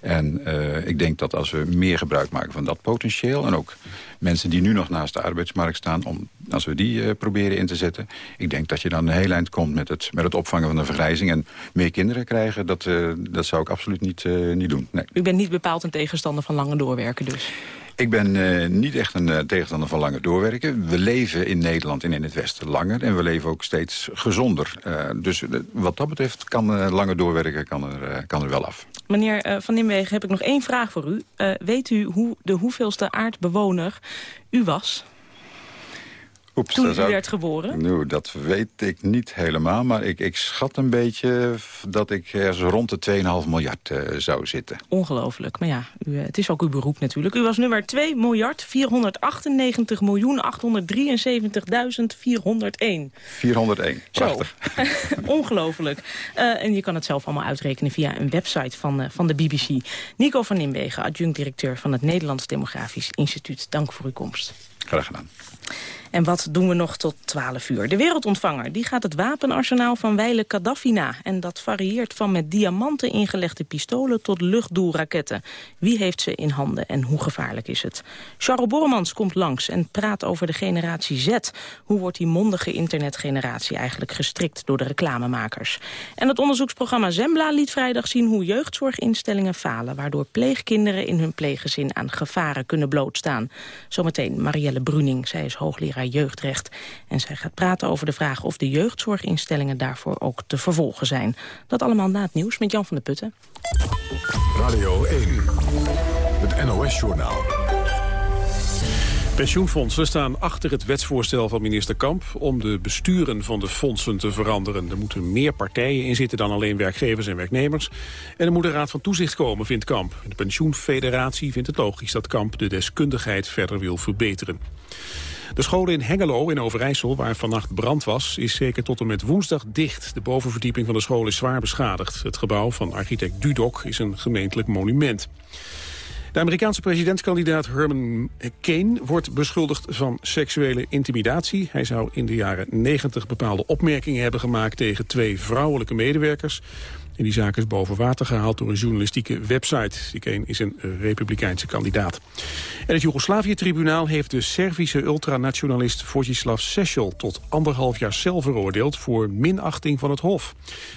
En uh, ik denk dat als we meer gebruik maken van dat potentieel... en ook mensen die nu nog naast de arbeidsmarkt staan... Om, als we die uh, proberen in te zetten... ik denk dat je dan een heel eind komt met het, met het opvangen van de vergrijzing... en meer kinderen krijgen, dat, dat zou ik absoluut niet, niet doen. Nee. U bent niet bepaald een tegenstander van langer doorwerken dus? Ik ben uh, niet echt een uh, tegenstander van langer doorwerken. We leven in Nederland en in het Westen langer. En we leven ook steeds gezonder. Uh, dus wat dat betreft kan langer doorwerken kan er, kan er wel af. Meneer Van Nimwegen, heb ik nog één vraag voor u. weet u hoe de hoeveelste aardbewoner u was? Oeps, Toen u zou... werd geboren? Nou, dat weet ik niet helemaal. Maar ik, ik schat een beetje dat ik ergens rond de 2,5 miljard uh, zou zitten. Ongelooflijk. Maar ja, u, het is ook uw beroep natuurlijk. U was nummer 2 miljard 498 miljoen 873.401. 401, prachtig. Ongelooflijk. Uh, en je kan het zelf allemaal uitrekenen via een website van, uh, van de BBC. Nico van Nimwegen, adjunct-directeur van het Nederlands Demografisch Instituut. Dank voor uw komst. Graag gedaan. En wat doen we nog tot 12 uur? De wereldontvanger die gaat het wapenarsenaal van Weile Gaddafi na. En dat varieert van met diamanten ingelegde pistolen tot luchtdoelraketten. Wie heeft ze in handen en hoe gevaarlijk is het? Charles Borremans komt langs en praat over de generatie Z. Hoe wordt die mondige internetgeneratie eigenlijk gestrikt door de reclamemakers? En het onderzoeksprogramma Zembla liet vrijdag zien hoe jeugdzorginstellingen falen... waardoor pleegkinderen in hun pleeggezin aan gevaren kunnen blootstaan. Zometeen Marielle Bruning, zij is hoogleraar jeugdrecht. En zij gaat praten over de vraag of de jeugdzorginstellingen daarvoor ook te vervolgen zijn. Dat allemaal na het nieuws met Jan van der Putten. Radio 1, het NOS-journaal. Pensioenfondsen staan achter het wetsvoorstel van minister Kamp... om de besturen van de fondsen te veranderen. Er moeten meer partijen in zitten dan alleen werkgevers en werknemers. En er moet een raad van toezicht komen, vindt Kamp. De pensioenfederatie vindt het logisch dat Kamp de deskundigheid verder wil verbeteren. De scholen in Hengelo in Overijssel, waar vannacht brand was... is zeker tot en met woensdag dicht. De bovenverdieping van de school is zwaar beschadigd. Het gebouw van architect Dudok is een gemeentelijk monument. De Amerikaanse presidentskandidaat Herman Kane wordt beschuldigd van seksuele intimidatie. Hij zou in de jaren 90 bepaalde opmerkingen hebben gemaakt tegen twee vrouwelijke medewerkers. En die zaak is boven water gehaald door een journalistieke website. Kane is een republikeinse kandidaat. En het Joegoslavië-tribunaal heeft de Servische ultranationalist Vojislav Sessel tot anderhalf jaar cel veroordeeld voor minachting van het Hof.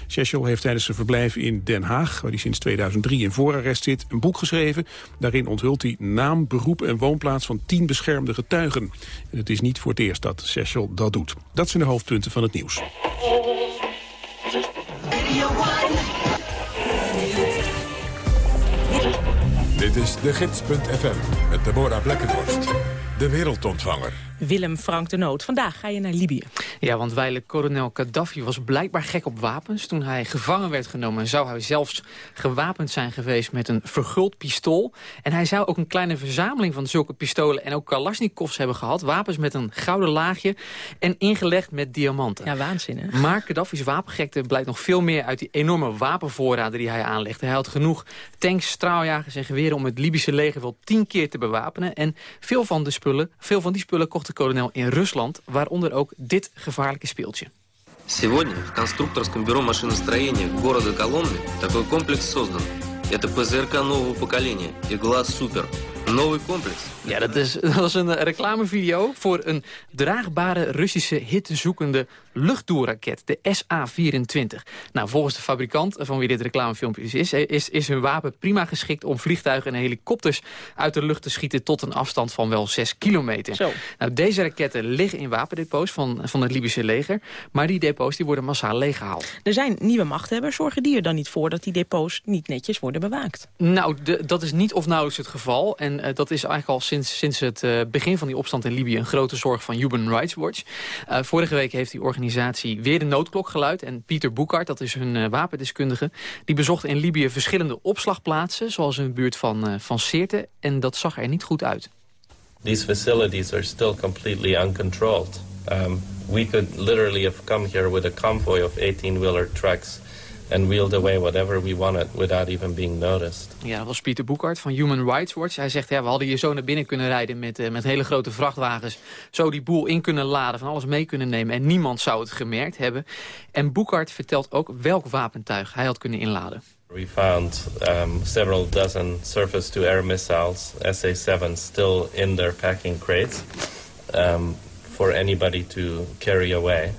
Sessel heeft tijdens zijn verblijf in Den Haag, waar hij sinds 2003 in voorarrest zit, een boek geschreven. Daarin onthult hij naam, beroep en woonplaats van tien beschermde getuigen. En het is niet voor het eerst dat Sessel dat doet. Dat zijn de hoofdpunten van het nieuws. Dit is de gids.fm met Deborah Blekkenhorst. De wereldontvanger. Willem Frank de Noot, vandaag ga je naar Libië. Ja, want wijle kolonel Gaddafi was blijkbaar gek op wapens. Toen hij gevangen werd genomen zou hij zelfs gewapend zijn geweest met een verguld pistool. En hij zou ook een kleine verzameling van zulke pistolen en ook kalasjnikovs hebben gehad. Wapens met een gouden laagje en ingelegd met diamanten. Ja, waanzin hè? Maar Gaddafi's wapengekte blijkt nog veel meer uit die enorme wapenvoorraden die hij aanlegde. Hij had genoeg tanks, straaljagers en geweren om het Libische leger wel tien keer te bewapenen. En veel van, de spullen, veel van die spullen kocht de kolonel in Rusland, waaronder ook dit gevaarlijke speeltje. Сегодня в конструкторском бюро машиностроения города Коломны такой комплекс создан. Это ПЗРК нового поколения. Игла Супер. Lowy Complex. Ja, dat, is, dat was een eh, reclamevideo voor een draagbare Russische hittezoekende luchtdoelraket, de SA-24. Nou, volgens de fabrikant eh, van wie dit reclamefilmpje dus is, eh, is, is hun wapen prima geschikt om vliegtuigen en helikopters uit de lucht te schieten tot een afstand van wel 6 kilometer. Zo. Nou, deze raketten liggen in wapendepots van, van het Libische leger, maar die depots die worden massaal leeggehaald. Er zijn nieuwe machthebbers, zorgen die er dan niet voor dat die depots niet netjes worden bewaakt? Nou, dat is niet of nauwelijks het geval en uh, dat is eigenlijk al sinds, sinds het uh, begin van die opstand in Libië een grote zorg van Human Rights Watch. Uh, vorige week heeft die organisatie weer de noodklok geluid. En Pieter Boekart, dat is hun wapendeskundige, die bezocht in Libië verschillende opslagplaatsen, zoals in de buurt van, van Sirte. En dat zag er niet goed uit. These facilities are still completely uncontrolled. Um, we could literally have come here with a convoy of 18-wheeler trucks and wheeled away whatever we wanted without even being noticed. Ja, dat was Pieter Boekart van Human Rights Watch. Hij zegt, ja, we hadden hier zo naar binnen kunnen rijden met, uh, met hele grote vrachtwagens. Zo die boel in kunnen laden, van alles mee kunnen nemen. En niemand zou het gemerkt hebben. En Boekart vertelt ook welk wapentuig hij had kunnen inladen. We found um, several dozen surface-to-air missiles, SA-7, still in their packing crates um, for anybody to carry away.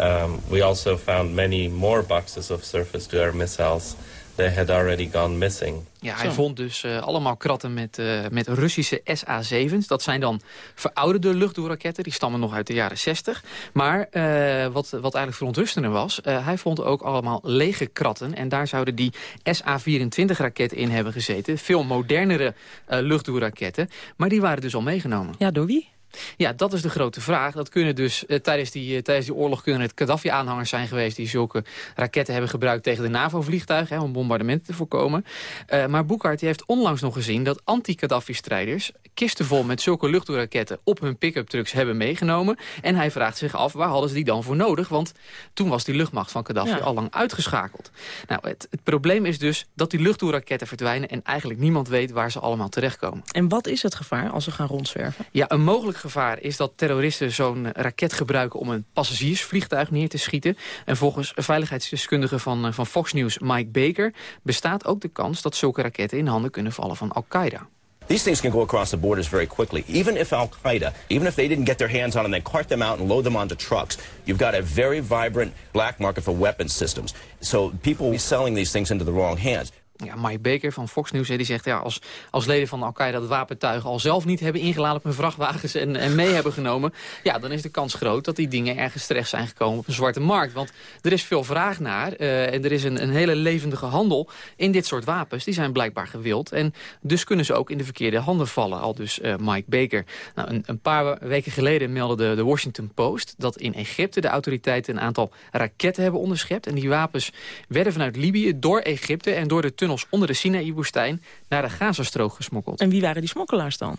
Um, we also found many more boxes of surface-to-air missiles. They had already gone missing. Ja, hij Zo. vond dus uh, allemaal kratten met, uh, met Russische SA-7's. Dat zijn dan verouderde luchtdoelraketten. Die stammen nog uit de jaren 60. Maar uh, wat, wat eigenlijk verontrustender was... hij vond ook allemaal lege kratten. En daar zouden die SA-24-raketten in hebben gezeten. Veel modernere luchtdoelraketten. Maar die waren dus al meegenomen. Ja, door wie? Ja, dat is de grote vraag. Dat kunnen dus uh, tijdens, die, uh, tijdens die oorlog kunnen het Gaddafi-aanhangers zijn geweest... die zulke raketten hebben gebruikt tegen de NAVO-vliegtuigen... om bombardementen te voorkomen. Uh, maar Boekart heeft onlangs nog gezien dat anti-Gaddafi-strijders... kisten vol met zulke luchtdoelraketten op hun pick-up trucks hebben meegenomen. En hij vraagt zich af, waar hadden ze die dan voor nodig? Want toen was die luchtmacht van Gaddafi ja. al lang uitgeschakeld. Nou, het, het probleem is dus dat die luchtdoelraketten verdwijnen... en eigenlijk niemand weet waar ze allemaal terechtkomen. En wat is het gevaar als ze gaan rondzwerven? Ja, een mogelijk gevaar is dat terroristen zo'n eh, raket gebruiken... om een passagiersvliegtuig neer te schieten. En volgens veiligheidsdeskundige van, eh, van Fox News, Mike Baker... bestaat ook de kans dat zulke raketten in handen kunnen vallen van Al-Qaeda. These things can go across the borders very quickly. Even if Al Qaeda, even if they didn't get their hands on them and cart them out and load them onto trucks, you've got a very vibrant black market for weapons systems. So people be selling these things into the wrong hands. Ja, Mike Baker van Fox News die zegt... Ja, als, als leden van Al-Qaeda het wapentuigen al zelf niet hebben ingeladen... op hun vrachtwagens en, en mee hebben genomen... ja, dan is de kans groot dat die dingen ergens terecht zijn gekomen op een zwarte markt. Want er is veel vraag naar eh, en er is een, een hele levendige handel in dit soort wapens. Die zijn blijkbaar gewild en dus kunnen ze ook in de verkeerde handen vallen. Al dus eh, Mike Baker. Nou, een, een paar weken geleden meldde de, de Washington Post... dat in Egypte de autoriteiten een aantal raketten hebben onderschept. En die wapens werden vanuit Libië door Egypte en door de tunnels onder de Sinaï-woestijn naar de Gazastrook gesmokkeld. En wie waren die smokkelaars dan?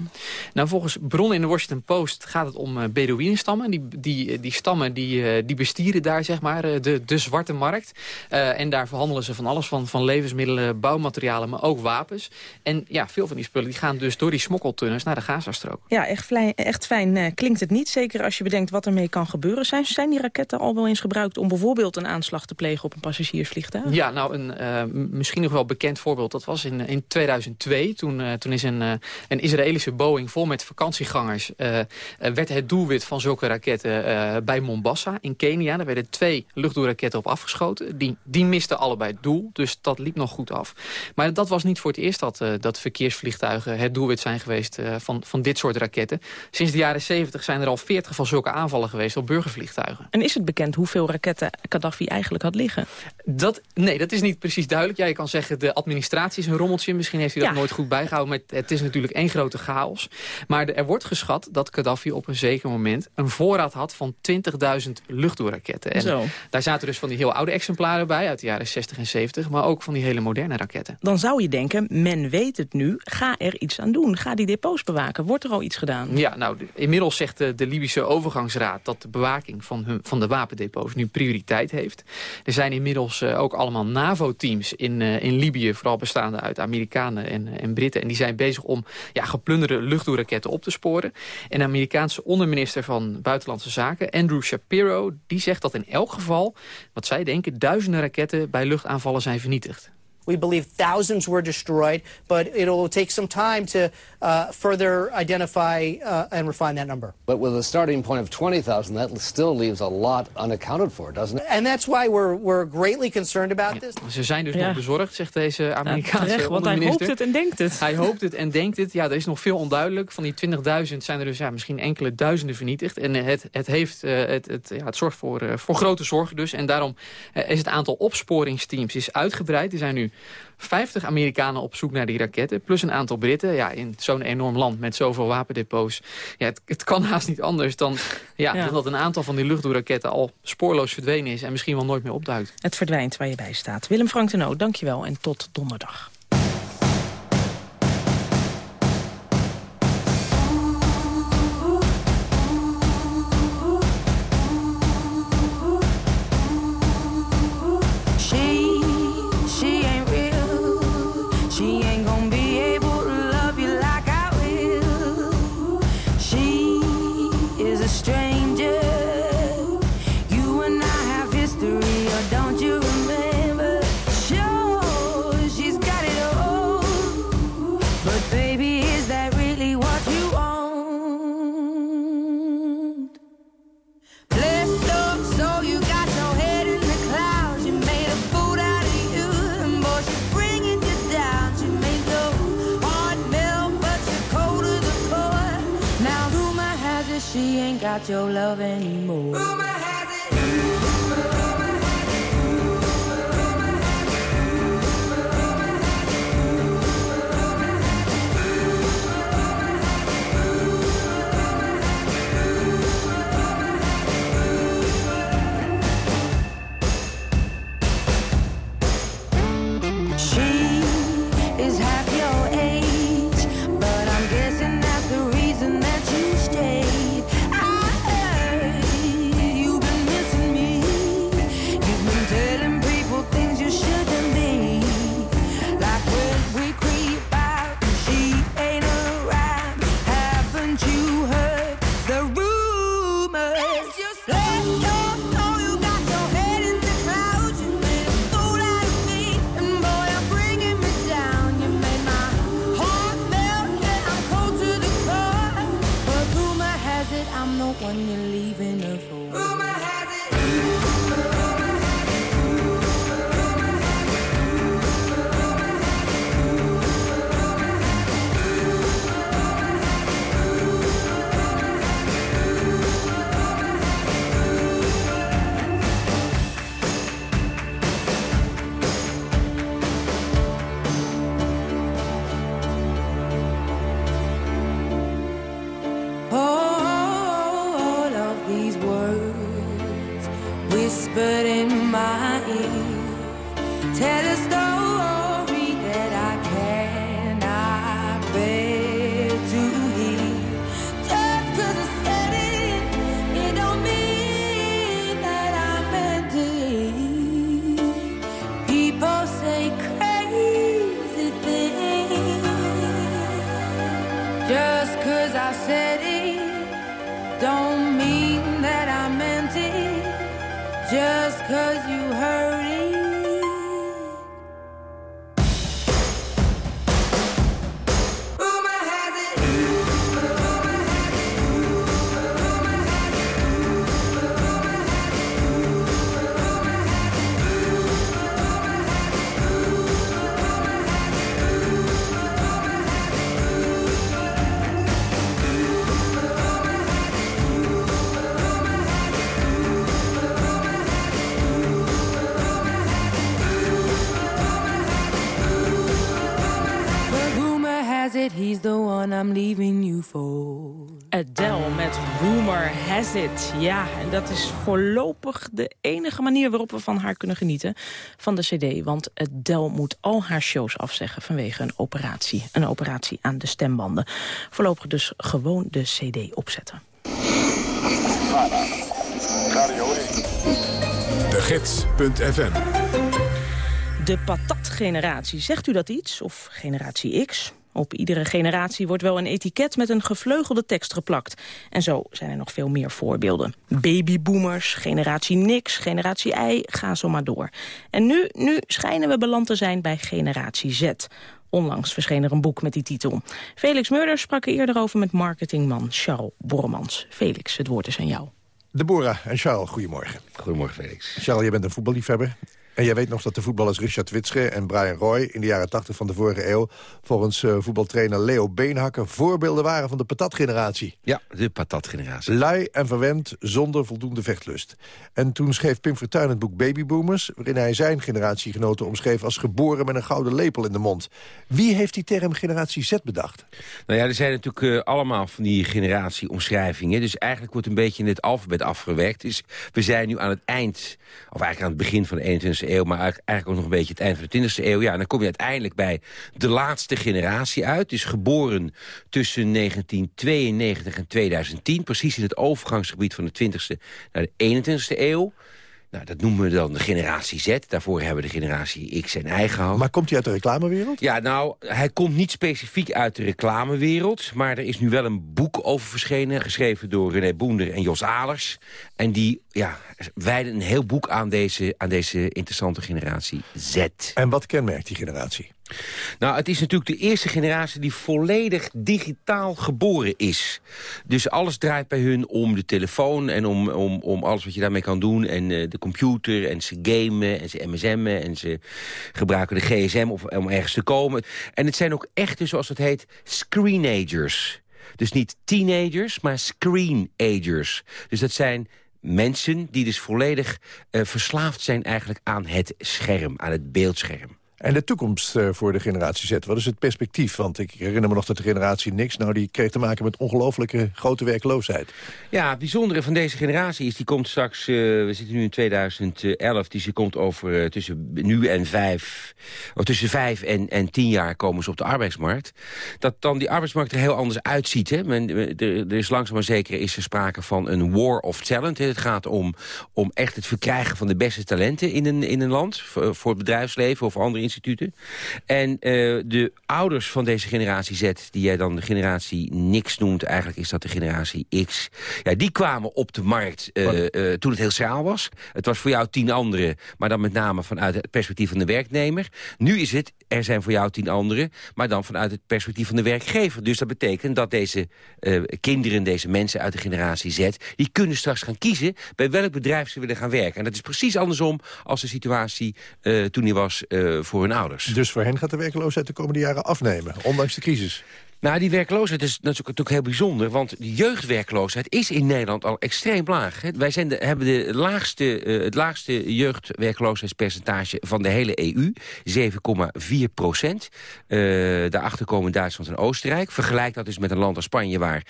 Nou, volgens bronnen in de Washington Post gaat het om uh, Bedouinenstammen. Die, die, die stammen die, uh, die bestieren daar, zeg maar, de, de zwarte markt. en daar verhandelen ze van alles, van, van levensmiddelen, bouwmaterialen, maar ook wapens. En ja, veel van die spullen die gaan dus door die smokkeltunnels naar de Gazastrook. Ja, echt, fijn, echt fijn klinkt het niet. Zeker als je bedenkt wat ermee kan gebeuren. Zijn, zijn die raketten al wel eens gebruikt om bijvoorbeeld een aanslag te plegen op een passagiersvliegtuig? Ja, nou, een, misschien nog wel bekend voorbeeld. Dat was in, in 2002. Toen, uh, toen is een, uh, een Israëlische Boeing vol met vakantiegangers... Uh, werd het doelwit van zulke raketten bij Mombasa in Kenia. Daar werden twee luchtdoelraketten op afgeschoten. Die, die misten allebei het doel, dus dat liep nog goed af. Maar dat was niet voor het eerst dat, dat verkeersvliegtuigen... het doelwit zijn geweest van, van dit soort raketten. Sinds de jaren 70 zijn er al 40 van zulke aanvallen geweest op burgervliegtuigen. En is het bekend hoeveel raketten Gaddafi eigenlijk had liggen? Dat, nee, dat is niet precies duidelijk. Ja, je kan zeggen de administratie is een rommeltje. Misschien heeft hij dat Ja. nooit goed bijgehouden. Maar het is natuurlijk één grote chaos. Maar er wordt geschat dat Gaddafi op een zeker moment... een voorraad had van 20.000 luchtdoelraketten. En Zo. daar zaten dus van die heel oude exemplaren bij... uit de jaren 60 en 70. Maar ook van die hele moderne raketten. Dan zou je denken, men weet het nu, ga er iets aan doen. Ga die depots bewaken. Wordt er al iets gedaan? Ja, nou, de- inmiddels zegt de, de Libische overgangsraad... dat de bewaking van, hun, van de wapendepots nu prioriteit heeft. Er zijn inmiddels eh, ook allemaal NAVO-teams in, eh, in Libië... vooral bestaande uit Amerikanen en, en Britten. En die zijn bezig om ja, geplunderde luchtdoelraketten op te sporen. En de Amerikaanse onderminister van Buitenlandse Zaken, Andrew Shapiro... die zegt dat in elk geval, wat zij denken... duizenden raketten bij luchtaanvallen zijn vernietigd. We believe thousands were destroyed, but it'll take some time to uh, further identify uh, and refine that number. But with a starting point of 20,000, that still leaves a lot unaccounted for, doesn't it? And that's why we're, we're greatly concerned about this. Ze zijn dus Ja. nog bezorgd, zegt deze Amerikaanse terecht, want hij hoopt het en denkt het. Hij hoopt het en denkt het. Ja, er is nog veel onduidelijk. Van die 20.000 zijn er dus ja, misschien enkele duizenden vernietigd. En eh, het, het, heeft, eh, het, het, ja, het zorgt voor, eh, voor grote zorgen dus. En daarom is het aantal opsporingsteams is uitgebreid. Er zijn nu 50 Amerikanen op zoek naar die raketten. Plus een aantal Britten. Ja, in zo'n enorm land met zoveel wapendepots. Ja, het, het kan haast niet anders dan, ja, dat een aantal van die luchtdoelraketten al spoorloos verdwenen is. En misschien wel nooit meer opduikt. Het verdwijnt waar je bij staat. Willem Frank de Noot, dankjewel en tot donderdag. Got your love anymore. Dat is voorlopig de enige manier waarop we van haar kunnen genieten van de cd. Want Adele moet al haar shows afzeggen vanwege een operatie. Een operatie aan de stembanden. Voorlopig dus gewoon de cd opzetten. De Gids.fm De patatgeneratie, zegt u dat iets? Of generatie X? Op iedere generatie wordt wel een etiket met een gevleugelde tekst geplakt. En zo zijn er nog veel meer voorbeelden. Babyboomers, generatie niks, generatie Y, ga zo maar door. En nu, nu schijnen we beland te zijn bij generatie Z. Onlangs verscheen er een boek met die titel. Felix Murders sprak er eerder over met marketingman Charles Borremans. Felix, het woord is aan jou. Deborah en Charles, goedemorgen. Goedemorgen, Felix. Charles, jij bent een voetballiefhebber. En jij weet nog dat de voetballers Richard Witsche en Brian Roy... in de jaren 80 van de vorige eeuw... volgens eh, voetbaltrainer Leo Beenhakker... voorbeelden waren van de patatgeneratie. Ja, de patatgeneratie. Lui en verwend, zonder voldoende vechtlust. En toen schreef Pim Fortuyn het boek Babyboomers... waarin hij zijn generatiegenoten omschreef als geboren met een gouden lepel in de mond. Wie heeft die term generatie Z bedacht? Nou ja, er zijn natuurlijk eh, allemaal van die generatieomschrijvingen. Dus eigenlijk wordt een beetje in het alfabet afgewerkt. Dus we zijn nu aan het eind, of eigenlijk aan het begin van de 21e eeuw... maar eigenlijk ook nog een beetje het eind van de 20e eeuw. Ja, en dan kom je uiteindelijk bij de laatste generatie uit. Dus geboren tussen 1992 en 2010. Precies in het overgangsgebied van de 20e naar de 21e eeuw. Nou, dat noemen we dan de generatie Z. Daarvoor hebben we de generatie X en Y gehad. Maar komt hij uit de reclamewereld? Ja, nou, hij komt niet specifiek uit de reclamewereld. Maar er is nu wel een boek over verschenen. Geschreven door René Boender en Jos Alers. En die ja, wijden een heel boek aan deze, aan deze interessante generatie Z. En wat kenmerkt die generatie? Nou, het is natuurlijk de eerste generatie die volledig digitaal geboren is. Dus alles draait bij hun om de telefoon en om, om, om alles wat je daarmee kan doen. En uh, de computer en ze gamen en ze MSM'en en ze gebruiken de gsm of, om ergens te komen. En het zijn ook echte, zoals het heet, screenagers. Dus niet teenagers, maar screenagers. Dus dat zijn mensen die dus volledig uh, verslaafd zijn eigenlijk aan het scherm, aan het beeldscherm. En de toekomst uh, voor de generatie Z, wat is het perspectief? Want ik herinner me nog dat de generatie niks... nou, die kreeg te maken met ongelooflijke grote werkloosheid. Ja, het bijzondere van deze generatie is... die komt straks, uh, we zitten nu in 2011... die ze komt over uh, tussen nu en vijf... of tussen vijf en, en tien jaar komen ze op de arbeidsmarkt. Dat dan die arbeidsmarkt er heel anders uitziet. Hè? Men, er, is langzaam maar zeker is er sprake van een war of talent. Het gaat om, om echt het verkrijgen van de beste talenten in een, in een land... voor, voor het bedrijfsleven of andere instituten. En uh, de ouders van deze generatie Z, die jij dan de generatie niks noemt... eigenlijk is dat de generatie X. Ja, die kwamen op de markt uh, uh, toen het heel schraal was. Het was voor jou tien anderen, maar dan met name vanuit het perspectief van de werknemer. Nu is het, er zijn voor jou tien anderen, maar dan vanuit het perspectief van de werkgever. Dus dat betekent dat deze kinderen, deze mensen uit de generatie Z... die kunnen straks gaan kiezen bij welk bedrijf ze willen gaan werken. En dat is precies andersom als de situatie toen die was voor hun ouders. Dus voor hen gaat de werkloosheid de komende jaren afnemen, ondanks de crisis? Nou, die werkloosheid is natuurlijk, natuurlijk heel bijzonder. Want de jeugdwerkloosheid is in Nederland al extreem laag. Hè. Wij zijn de, hebben de laagste, uh, het laagste jeugdwerkloosheidspercentage van de hele EU. 7,4 procent. Uh, daarachter komen Duitsland en Oostenrijk. Vergelijk dat dus met een land als Spanje... waar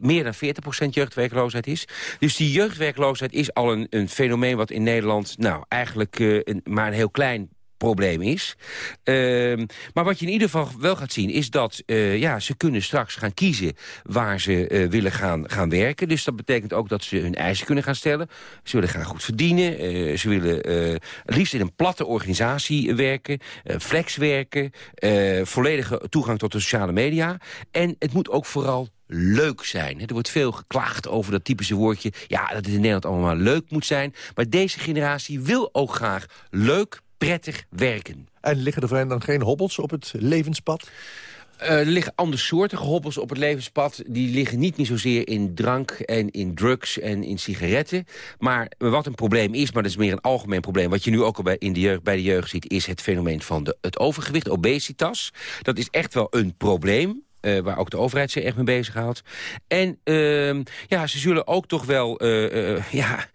meer dan 40 procent jeugdwerkloosheid is. Dus die jeugdwerkloosheid is al een, een fenomeen wat in Nederland... nou, eigenlijk uh, een, maar een heel klein probleem is. Ehm, maar wat je in ieder geval wel gaat zien is dat eh, ja, ze kunnen straks gaan kiezen waar ze eh, willen gaan, gaan werken. Dus dat betekent ook dat ze hun eisen kunnen gaan stellen. Ze willen graag goed verdienen. eh, ze willen liefst in een platte organisatie werken. flex werken. volledige toegang tot de sociale media. En het moet ook vooral leuk zijn. Er wordt veel geklaagd over dat typische woordje. Ja, dat het in Nederland allemaal leuk moet zijn. Maar deze generatie wil ook graag leuk, prettig werken. En liggen er voor hen dan geen hobbels op het levenspad? Eh, er liggen andersoortige hobbels op het levenspad. Die liggen niet meer zozeer in drank en in drugs en in sigaretten. Maar wat een probleem is, maar dat is meer een algemeen probleem... wat je nu ook al bij, in de jeugd, bij de jeugd ziet... is het fenomeen van de, het overgewicht, obesitas. Dat is echt wel een probleem. Eh, waar ook de overheid zich echt mee bezighoudt. En ehm, ja, ze zullen ook toch wel eh, eh, ja,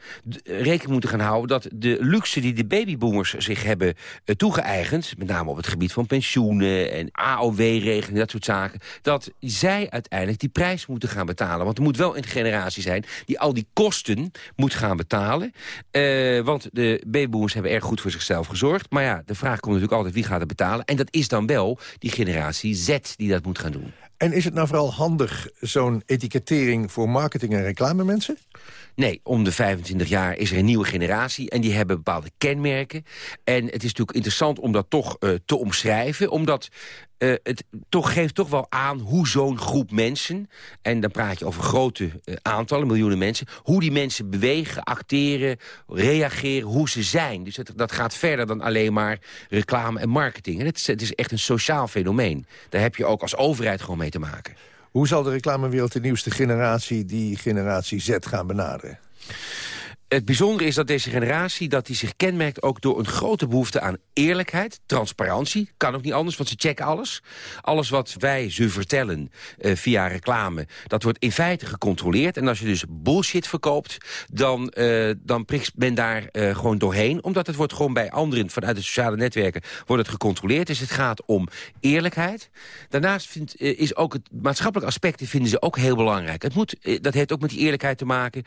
rekening moeten gaan houden... dat de luxe die de babyboomers zich hebben toegeëigend... met name op het gebied van pensioenen en AOW-regelingen, dat soort zaken... dat zij uiteindelijk die prijs moeten gaan betalen. Want er moet wel een generatie zijn die al die kosten moet gaan betalen. Want de babyboomers hebben erg goed voor zichzelf gezorgd. Maar ja, de vraag komt natuurlijk altijd wie gaat het betalen. En dat is dan wel die generatie Z die dat moet gaan doen. En is het nou vooral handig, zo'n etikettering voor marketing- en reclamemensen? Nee, om de 25 jaar is er een nieuwe generatie en die hebben bepaalde kenmerken. En het is natuurlijk interessant om dat toch eh, te omschrijven, omdat eh, het toch geeft toch wel aan hoe zo'n groep mensen... en dan praat je over grote eh, aantallen, miljoenen mensen... hoe die mensen bewegen, acteren, reageren, hoe ze zijn. Dus dat gaat verder dan alleen maar reclame en marketing. En het, het is echt een sociaal fenomeen. Daar heb je ook als overheid gewoon mee te maken. Hoe zal de reclamewereld de nieuwste generatie, die generatie Z, gaan benaderen? Het bijzondere is dat deze generatie dat die zich kenmerkt ook door een grote behoefte aan eerlijkheid, transparantie. Kan ook niet anders, want ze checken alles. Alles wat wij ze vertellen eh, via reclame, dat wordt in feite gecontroleerd. En als je dus bullshit verkoopt, dan, eh, dan prikt men daar eh, gewoon doorheen. Omdat het wordt gewoon bij anderen vanuit de sociale netwerken wordt het gecontroleerd. Dus het gaat om eerlijkheid. Daarnaast vindt, is ook het maatschappelijke aspecten vinden ze ook heel belangrijk. Het moet, dat heeft ook met die eerlijkheid te maken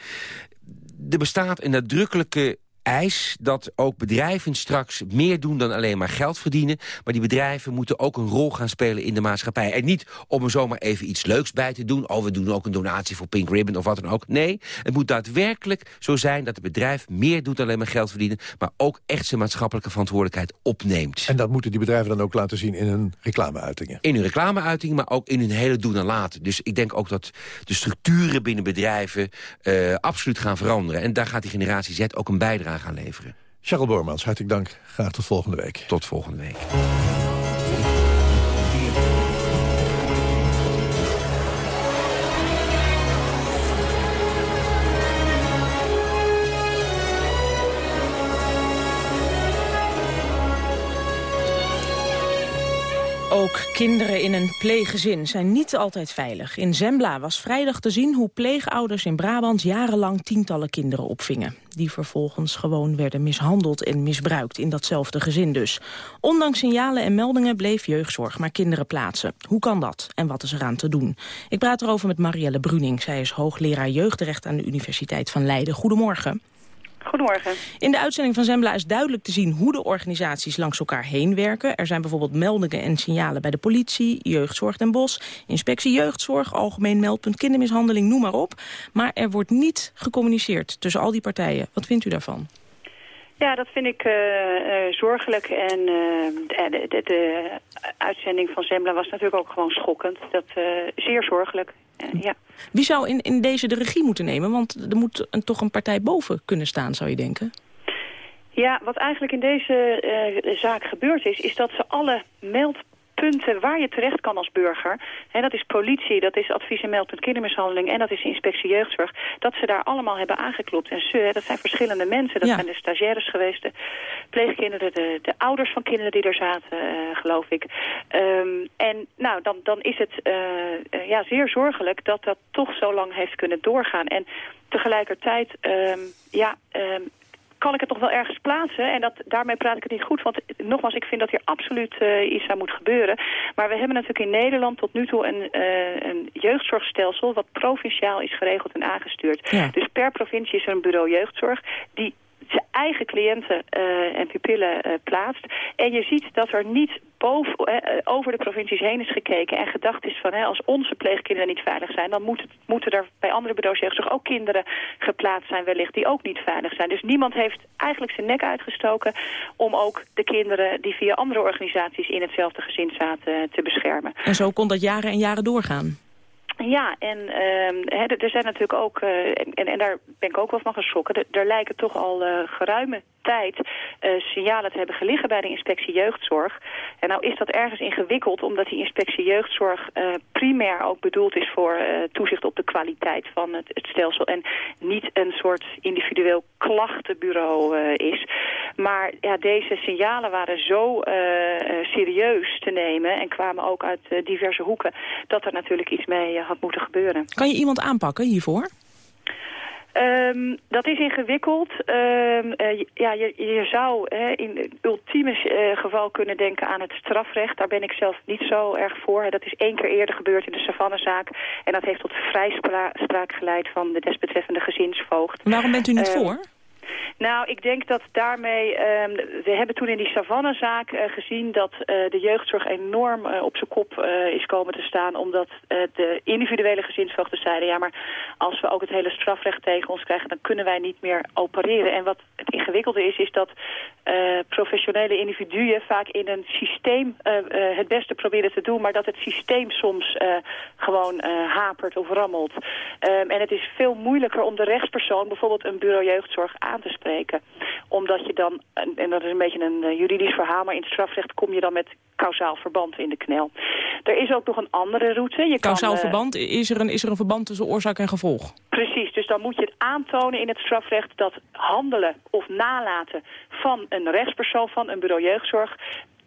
er bestaat een nadrukkelijke eis dat ook bedrijven straks meer doen dan alleen maar geld verdienen. Maar die bedrijven moeten ook een rol gaan spelen in de maatschappij. En niet om er zomaar even iets leuks bij te doen. Oh, we doen ook een donatie voor Pink Ribbon of wat dan ook. Nee, het moet daadwerkelijk zo zijn dat het bedrijf meer doet dan alleen maar geld verdienen. Maar ook echt zijn maatschappelijke verantwoordelijkheid opneemt. En dat moeten die bedrijven dan ook laten zien in hun reclameuitingen? In hun reclameuitingen, maar ook in hun hele doen en laten. Dus ik denk ook dat de structuren binnen bedrijven eh, absoluut gaan veranderen. En daar gaat die generatie Z ook een bijdrage aan leveren. Charles Bormans, hartelijk dank. Graag tot volgende week. Tot volgende week. Ook kinderen in een pleeggezin zijn niet altijd veilig. In Zembla was vrijdag te zien hoe pleegouders in Brabant jarenlang tientallen kinderen opvingen. Die vervolgens gewoon werden mishandeld en misbruikt in datzelfde gezin dus. Ondanks signalen en meldingen bleef jeugdzorg maar kinderen plaatsen. Hoe kan dat en wat is eraan te doen? Ik praat erover met Marielle Bruning. Zij is hoogleraar jeugdrecht aan de Universiteit van Leiden. Goedemorgen. Goedemorgen. In de uitzending van Zembla is duidelijk te zien hoe de organisaties langs elkaar heen werken. Er zijn bijvoorbeeld meldingen en signalen bij de politie, Jeugdzorg Den Bosch, Inspectie Jeugdzorg, Algemeen Meldpunt Kindermishandeling, noem maar op. Maar er wordt niet gecommuniceerd tussen al die partijen. Wat vindt u daarvan? Ja, dat vind ik eh, eh, zorgelijk. En eh, de, de, de uitzending van Zembla was natuurlijk ook gewoon schokkend. Dat zeer zorgelijk. Uh, ja. Wie zou in, in deze de regie moeten nemen? Want er moet een, toch een partij boven kunnen staan, zou je denken. Ja, wat eigenlijk in deze uh, zaak gebeurd is, is dat ze alle meldpunten waar je terecht kan als burger, hè, dat is politie, dat is advies en meldpunt kindermishandeling en dat is inspectie jeugdzorg, dat ze daar allemaal hebben aangeklopt. En ze, hè, dat zijn verschillende mensen, dat ja. zijn de stagiaires geweest, de pleegkinderen, de, de ouders van kinderen die er zaten, uh, geloof ik. Um, en nou, dan, dan is het uh, ja, zeer zorgelijk dat dat toch zo lang heeft kunnen doorgaan. En tegelijkertijd, um, ja... Um, kan ik het toch wel ergens plaatsen. En dat, daarmee praat ik het niet goed. Want nogmaals, ik vind dat hier absoluut uh, iets aan moet gebeuren. Maar we hebben natuurlijk in Nederland tot nu toe een, uh, een jeugdzorgstelsel... wat provinciaal is geregeld en aangestuurd. Ja. Dus per provincie is er een bureau jeugdzorg... die ze eigen cliënten eh, en pupillen eh, plaatst. En je ziet dat er niet boven, eh, over de provincies heen is gekeken en gedacht is van als onze pleegkinderen niet veilig zijn, dan moet het, moeten er bij andere bureaus jeugdzorg ook kinderen geplaatst zijn wellicht die ook niet veilig zijn. Dus niemand heeft eigenlijk zijn nek uitgestoken om ook de kinderen die via andere organisaties in hetzelfde gezin zaten te beschermen. En zo kon dat jaren en jaren doorgaan. Ja, en ehm, er- zijn natuurlijk ook, eh, en, en, daar ben ik ook wel van geschrokken, er, lijken toch al eh, geruime tijd eh, signalen te hebben gelegen bij de inspectie jeugdzorg. En nou is dat ergens ingewikkeld, omdat die inspectie jeugdzorg primair ook bedoeld is voor toezicht op de kwaliteit van het, het stelsel. En niet een soort individueel klachtenbureau is. Maar ja, deze signalen waren zo eh, eh, serieus te nemen en kwamen ook uit eh, diverse hoeken, dat er natuurlijk iets mee had moeten gebeuren. Kan je iemand aanpakken hiervoor? Ehm, dat is ingewikkeld. Ehm, eh, je- ja, je, je zou hè, in het ultieme geval kunnen denken aan het strafrecht. Daar ben ik zelf niet zo erg voor. Hè. Dat is één keer eerder gebeurd in de Savannezaak. En dat heeft tot vrijspraak geleid van de desbetreffende gezinsvoogd. Waarom bent u niet Ehm, voor? Nou, ik denk dat daarmee... ehm, we hebben toen in die Savannezaak eh, gezien dat eh, de jeugdzorg enorm eh, op zijn kop is komen te staan. Omdat de individuele gezinsvoogden zeiden... ja, maar als we ook het hele strafrecht tegen ons krijgen... dan kunnen wij niet meer opereren. En wat het ingewikkelde is, is dat professionele individuen... vaak in een systeem het beste proberen te doen... maar dat het systeem soms gewoon hapert of rammelt. Ehm, en het is veel moeilijker om de rechtspersoon... bijvoorbeeld een bureau jeugdzorg aan te spreken. Omdat je dan, en dat is een beetje een eh, juridisch verhaal... maar in het strafrecht kom je dan met kausaal verband in de knel. Er is ook nog een andere route. Je Kausaal kan, eh, verband, is er, een, is er een verband tussen oorzaak en gevolg? Precies, dus dan moet je het aantonen in het strafrecht dat handelen of nalaten van een rechtspersoon van een bureau jeugdzorg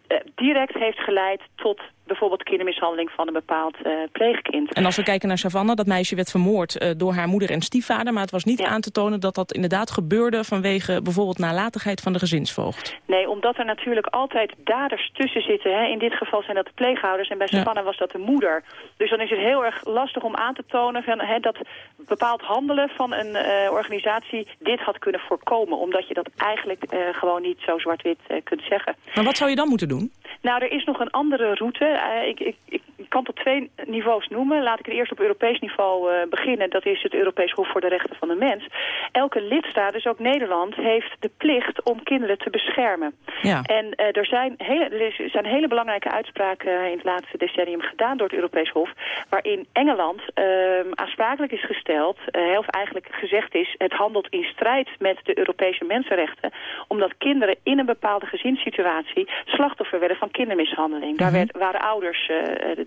eh, direct heeft geleid tot bijvoorbeeld kindermishandeling van een bepaald eh, pleegkind. En als we kijken naar Savannah, dat meisje werd vermoord eh, door haar moeder en stiefvader. Maar het was niet aan te tonen dat dat inderdaad gebeurde vanwege bijvoorbeeld nalatigheid van de gezinsvoogd. Nee, omdat er natuurlijk altijd daders tussen zitten. Hè. In dit geval zijn dat de pleegouders en bij Ja. Savannah was dat de moeder. Dus dan is het heel erg lastig om aan te tonen van, hè, dat bepaald handelen van een eh, organisatie dit had kunnen voorkomen. Omdat je dat eigenlijk gewoon niet zo zwart-wit kunt zeggen. Maar wat zou je dan moeten doen? Nou, er is nog een andere route. Eh, ik, ik, kan tot twee niveaus noemen. Laat ik er eerst op Europees niveau eh, beginnen. Dat is het Europees Hof voor de Rechten van de Mens. Elke lidstaat, dus ook Nederland, heeft de plicht om kinderen te beschermen. Ja. En eh, er, zijn hele, er zijn hele belangrijke uitspraken eh, in het laatste decennium gedaan door het Europees Hof. Waarin Engeland ehm, aansprakelijk is gesteld, of eigenlijk gezegd is, het handelt in strijd met de Europese mensenrechten. Omdat kinderen in een bepaalde gezinssituatie slachtoffer werden van kindermishandeling. Daar werd, waren ouders eh, de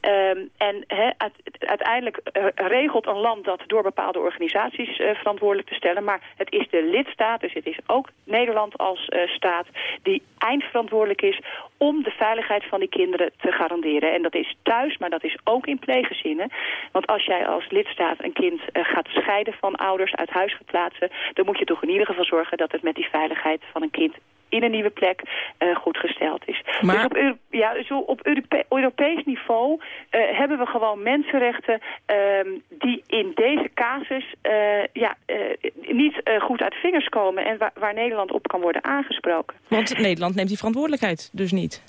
Ehm, en uiteindelijk eh, regelt een land dat door bepaalde organisaties eh, verantwoordelijk te stellen. Maar het is de lidstaat, dus het is ook Nederland als eh, staat, die eindverantwoordelijk is om de veiligheid van die kinderen te garanderen. En dat is thuis, maar dat is ook in pleeggezinnen. Want als jij als lidstaat een kind gaat scheiden van ouders, uit huis gaat plaatsen, dan moet je toch in ieder geval zorgen dat het met die veiligheid van een kind in een nieuwe plek eh, goed gesteld is. Maar- Dus op, Eu- ja, zo op Europe- Europees niveau eh, hebben we gewoon mensenrechten ehm, die in deze casus eh, ja, niet goed uit vingers komen en waar, waar Nederland op kan worden aangesproken. Want Nederland neemt die verantwoordelijkheid dus niet.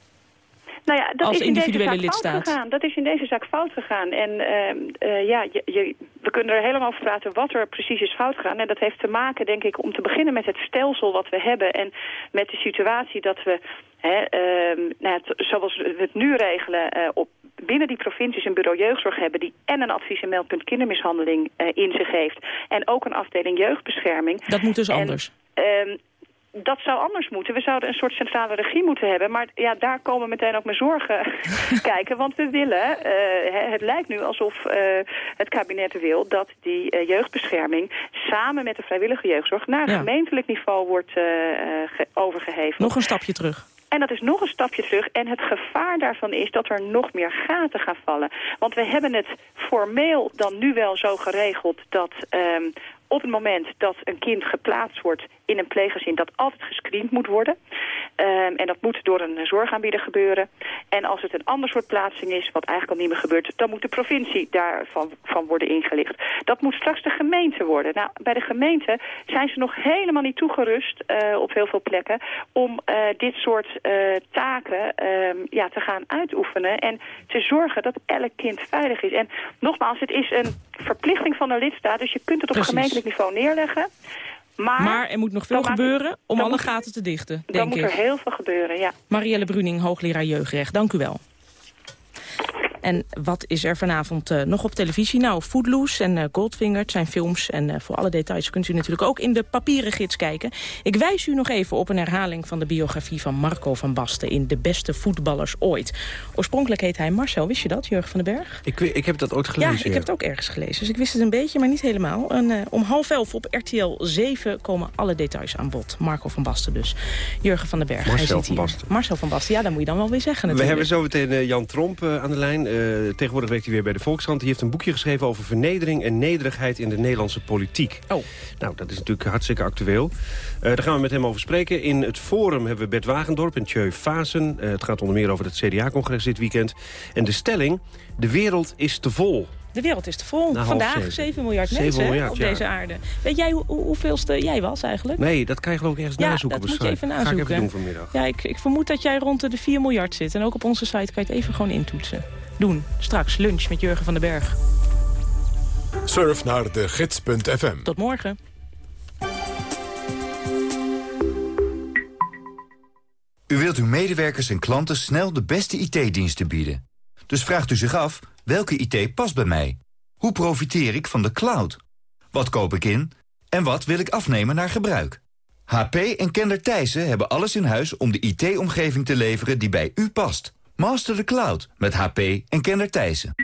Nou ja, dat Als is in deze individuele lidstaat. fout gegaan. Dat is in deze zaak fout gegaan. En ehm, eh, ja, je, je- we kunnen er helemaal over praten wat er precies is fout gegaan. En dat heeft te maken, denk ik, om te beginnen met het stelsel wat we hebben. En met de situatie dat we, hè, ehm, nou, ja, zoals we het nu regelen, eh, op binnen die provincies een bureau jeugdzorg hebben... die en een advies- en meldpunt kindermishandeling eh, in zich heeft... en ook een afdeling jeugdbescherming. Dat moet dus En, anders. ehm, dat zou anders moeten. We zouden een soort centrale regie moeten hebben. Maar ja, daar komen meteen ook mijn zorgen kijken. Want we willen, eh, het lijkt nu alsof eh, het kabinet wil... dat die eh, jeugdbescherming samen met de vrijwillige jeugdzorg... naar Ja. gemeentelijk niveau wordt eh, eh, ge- overgeheven. Nog een stapje terug. En dat is nog een stapje terug. En het gevaar daarvan is dat er nog meer gaten gaan vallen. Want we hebben het formeel dan nu wel zo geregeld dat... ehm, op het moment dat een kind geplaatst wordt in een pleeggezin... dat altijd gescreend moet worden. Ehm, en dat moet door een zorgaanbieder gebeuren. En als het een ander soort plaatsing is, wat eigenlijk al niet meer gebeurt... dan moet de provincie daarvan van worden ingelicht. Dat moet straks de gemeente worden. Nou, bij de gemeente zijn ze nog helemaal niet toegerust uh, op heel veel plekken... om uh, dit soort uh, taken ehm, ja, te gaan uitoefenen en te zorgen dat elk kind veilig is. En nogmaals, het is een verplichting van de lidstaat, dus je kunt het op Precies. gemeentelijk niveau neerleggen. Maar, Maar er moet nog veel gebeuren om alle moet- gaten te dichten, Dan denk moet ik. er heel veel gebeuren, ja. Marielle Bruning, hoogleraar jeugdrecht, dank u wel. En wat is er vanavond eh, nog op televisie? Nou, Footloose en eh, Goldfinger het zijn films. En eh, voor alle details kunt u natuurlijk ook in de papieren gids kijken. Ik wijs u nog even op een herhaling van de biografie van Marco van Basten... in De Beste Voetballers Ooit. Oorspronkelijk heet hij Marcel, wist je dat, Jurgen van den Berg? Ik, ik heb dat ooit gelezen. ja, ik heb het ook ergens gelezen. Dus ik wist het een beetje, maar niet helemaal. En, om half elf op RTL 7 komen alle details aan bod. Marco van Basten dus. Jurgen van den Berg, hij Marcel van. Basten. Marcel van Basten, ja, dat moet je dan wel weer zeggen We natuurlijk. hebben zo meteen Jan Tromp aan de lijn. Eh, tegenwoordig werkt hij weer bij de Volkskrant. Die heeft een boekje geschreven over vernedering en nederigheid in de Nederlandse politiek. Oh. Nou, dat is natuurlijk hartstikke actueel. Eh, daar gaan we met hem over spreken. In het forum hebben we Bert Wagendorp en Tjeu Fazen. Eh, het gaat onder meer over het CDA-congres dit weekend. En de stelling, de wereld is te vol. De wereld is te vol. Na half Vandaag zeven. 7 miljard 7 mensen miljard, op ja. deze aarde. Weet jij hoe, hoe- hoeveelste jij was eigenlijk? Nee, dat kan je geloof ik ergens ja, nazoeken. dat moet je even Ga ik nazoeken. even doen vanmiddag. Ja, ik, ik vermoed dat jij rond de 4 miljard zit. En ook op onze site kan je het even gewoon intoetsen. Doen. Straks lunch met Jurgen van den Berg. Surf naar de gids.fm. Tot morgen. U wilt uw medewerkers en klanten snel de beste IT-diensten bieden. Dus vraagt u zich af, welke IT past bij mij? Hoe profiteer ik van de cloud? Wat koop ik in? En wat wil ik afnemen naar gebruik? HP en Kender Thijssen hebben alles in huis om de IT-omgeving te leveren die bij u past. Master the cloud met HP en Kender Thijssen.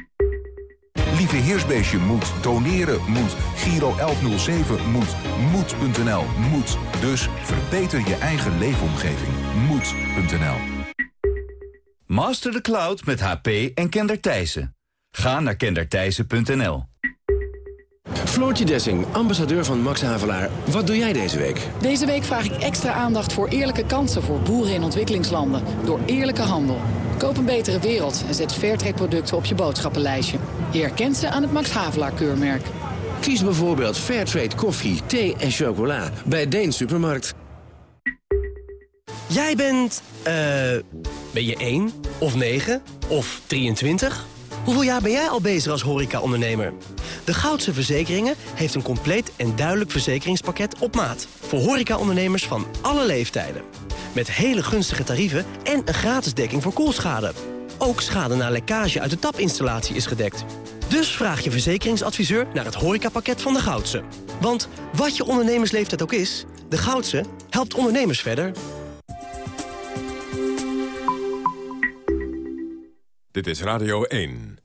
Lieve Heersbeestje moet, doneren moet, Giro 1107 moet, moed.nl moet. Dus verbeter je eigen leefomgeving. Moed.nl Master the cloud met HP en Kender Thijssen. Ga naar kenderthijssen.nl. Floortje Dessing, ambassadeur van Max Havelaar. Wat doe jij deze week? Deze week vraag ik extra aandacht voor eerlijke kansen voor boeren in ontwikkelingslanden. Door eerlijke handel. Koop een betere wereld en zet Fairtrade producten op je boodschappenlijstje. Je herkent ze aan het Max Havelaar keurmerk. Kies bijvoorbeeld Fairtrade koffie, thee en chocola bij Deen Supermarkt. Jij bent, eh, ben je 1 of 9 of 23? Hoeveel jaar ben jij al bezig als horecaondernemer? De Goudse Verzekeringen heeft een compleet en duidelijk verzekeringspakket op maat. Voor horecaondernemers van alle leeftijden. Met hele gunstige tarieven en een gratis dekking voor koelschade. Ook schade na lekkage uit de tapinstallatie is gedekt. Dus vraag je verzekeringsadviseur naar het horecapakket van de Goudse. Want wat je ondernemersleeftijd ook is, de Goudse helpt ondernemers verder. Dit is Radio 1.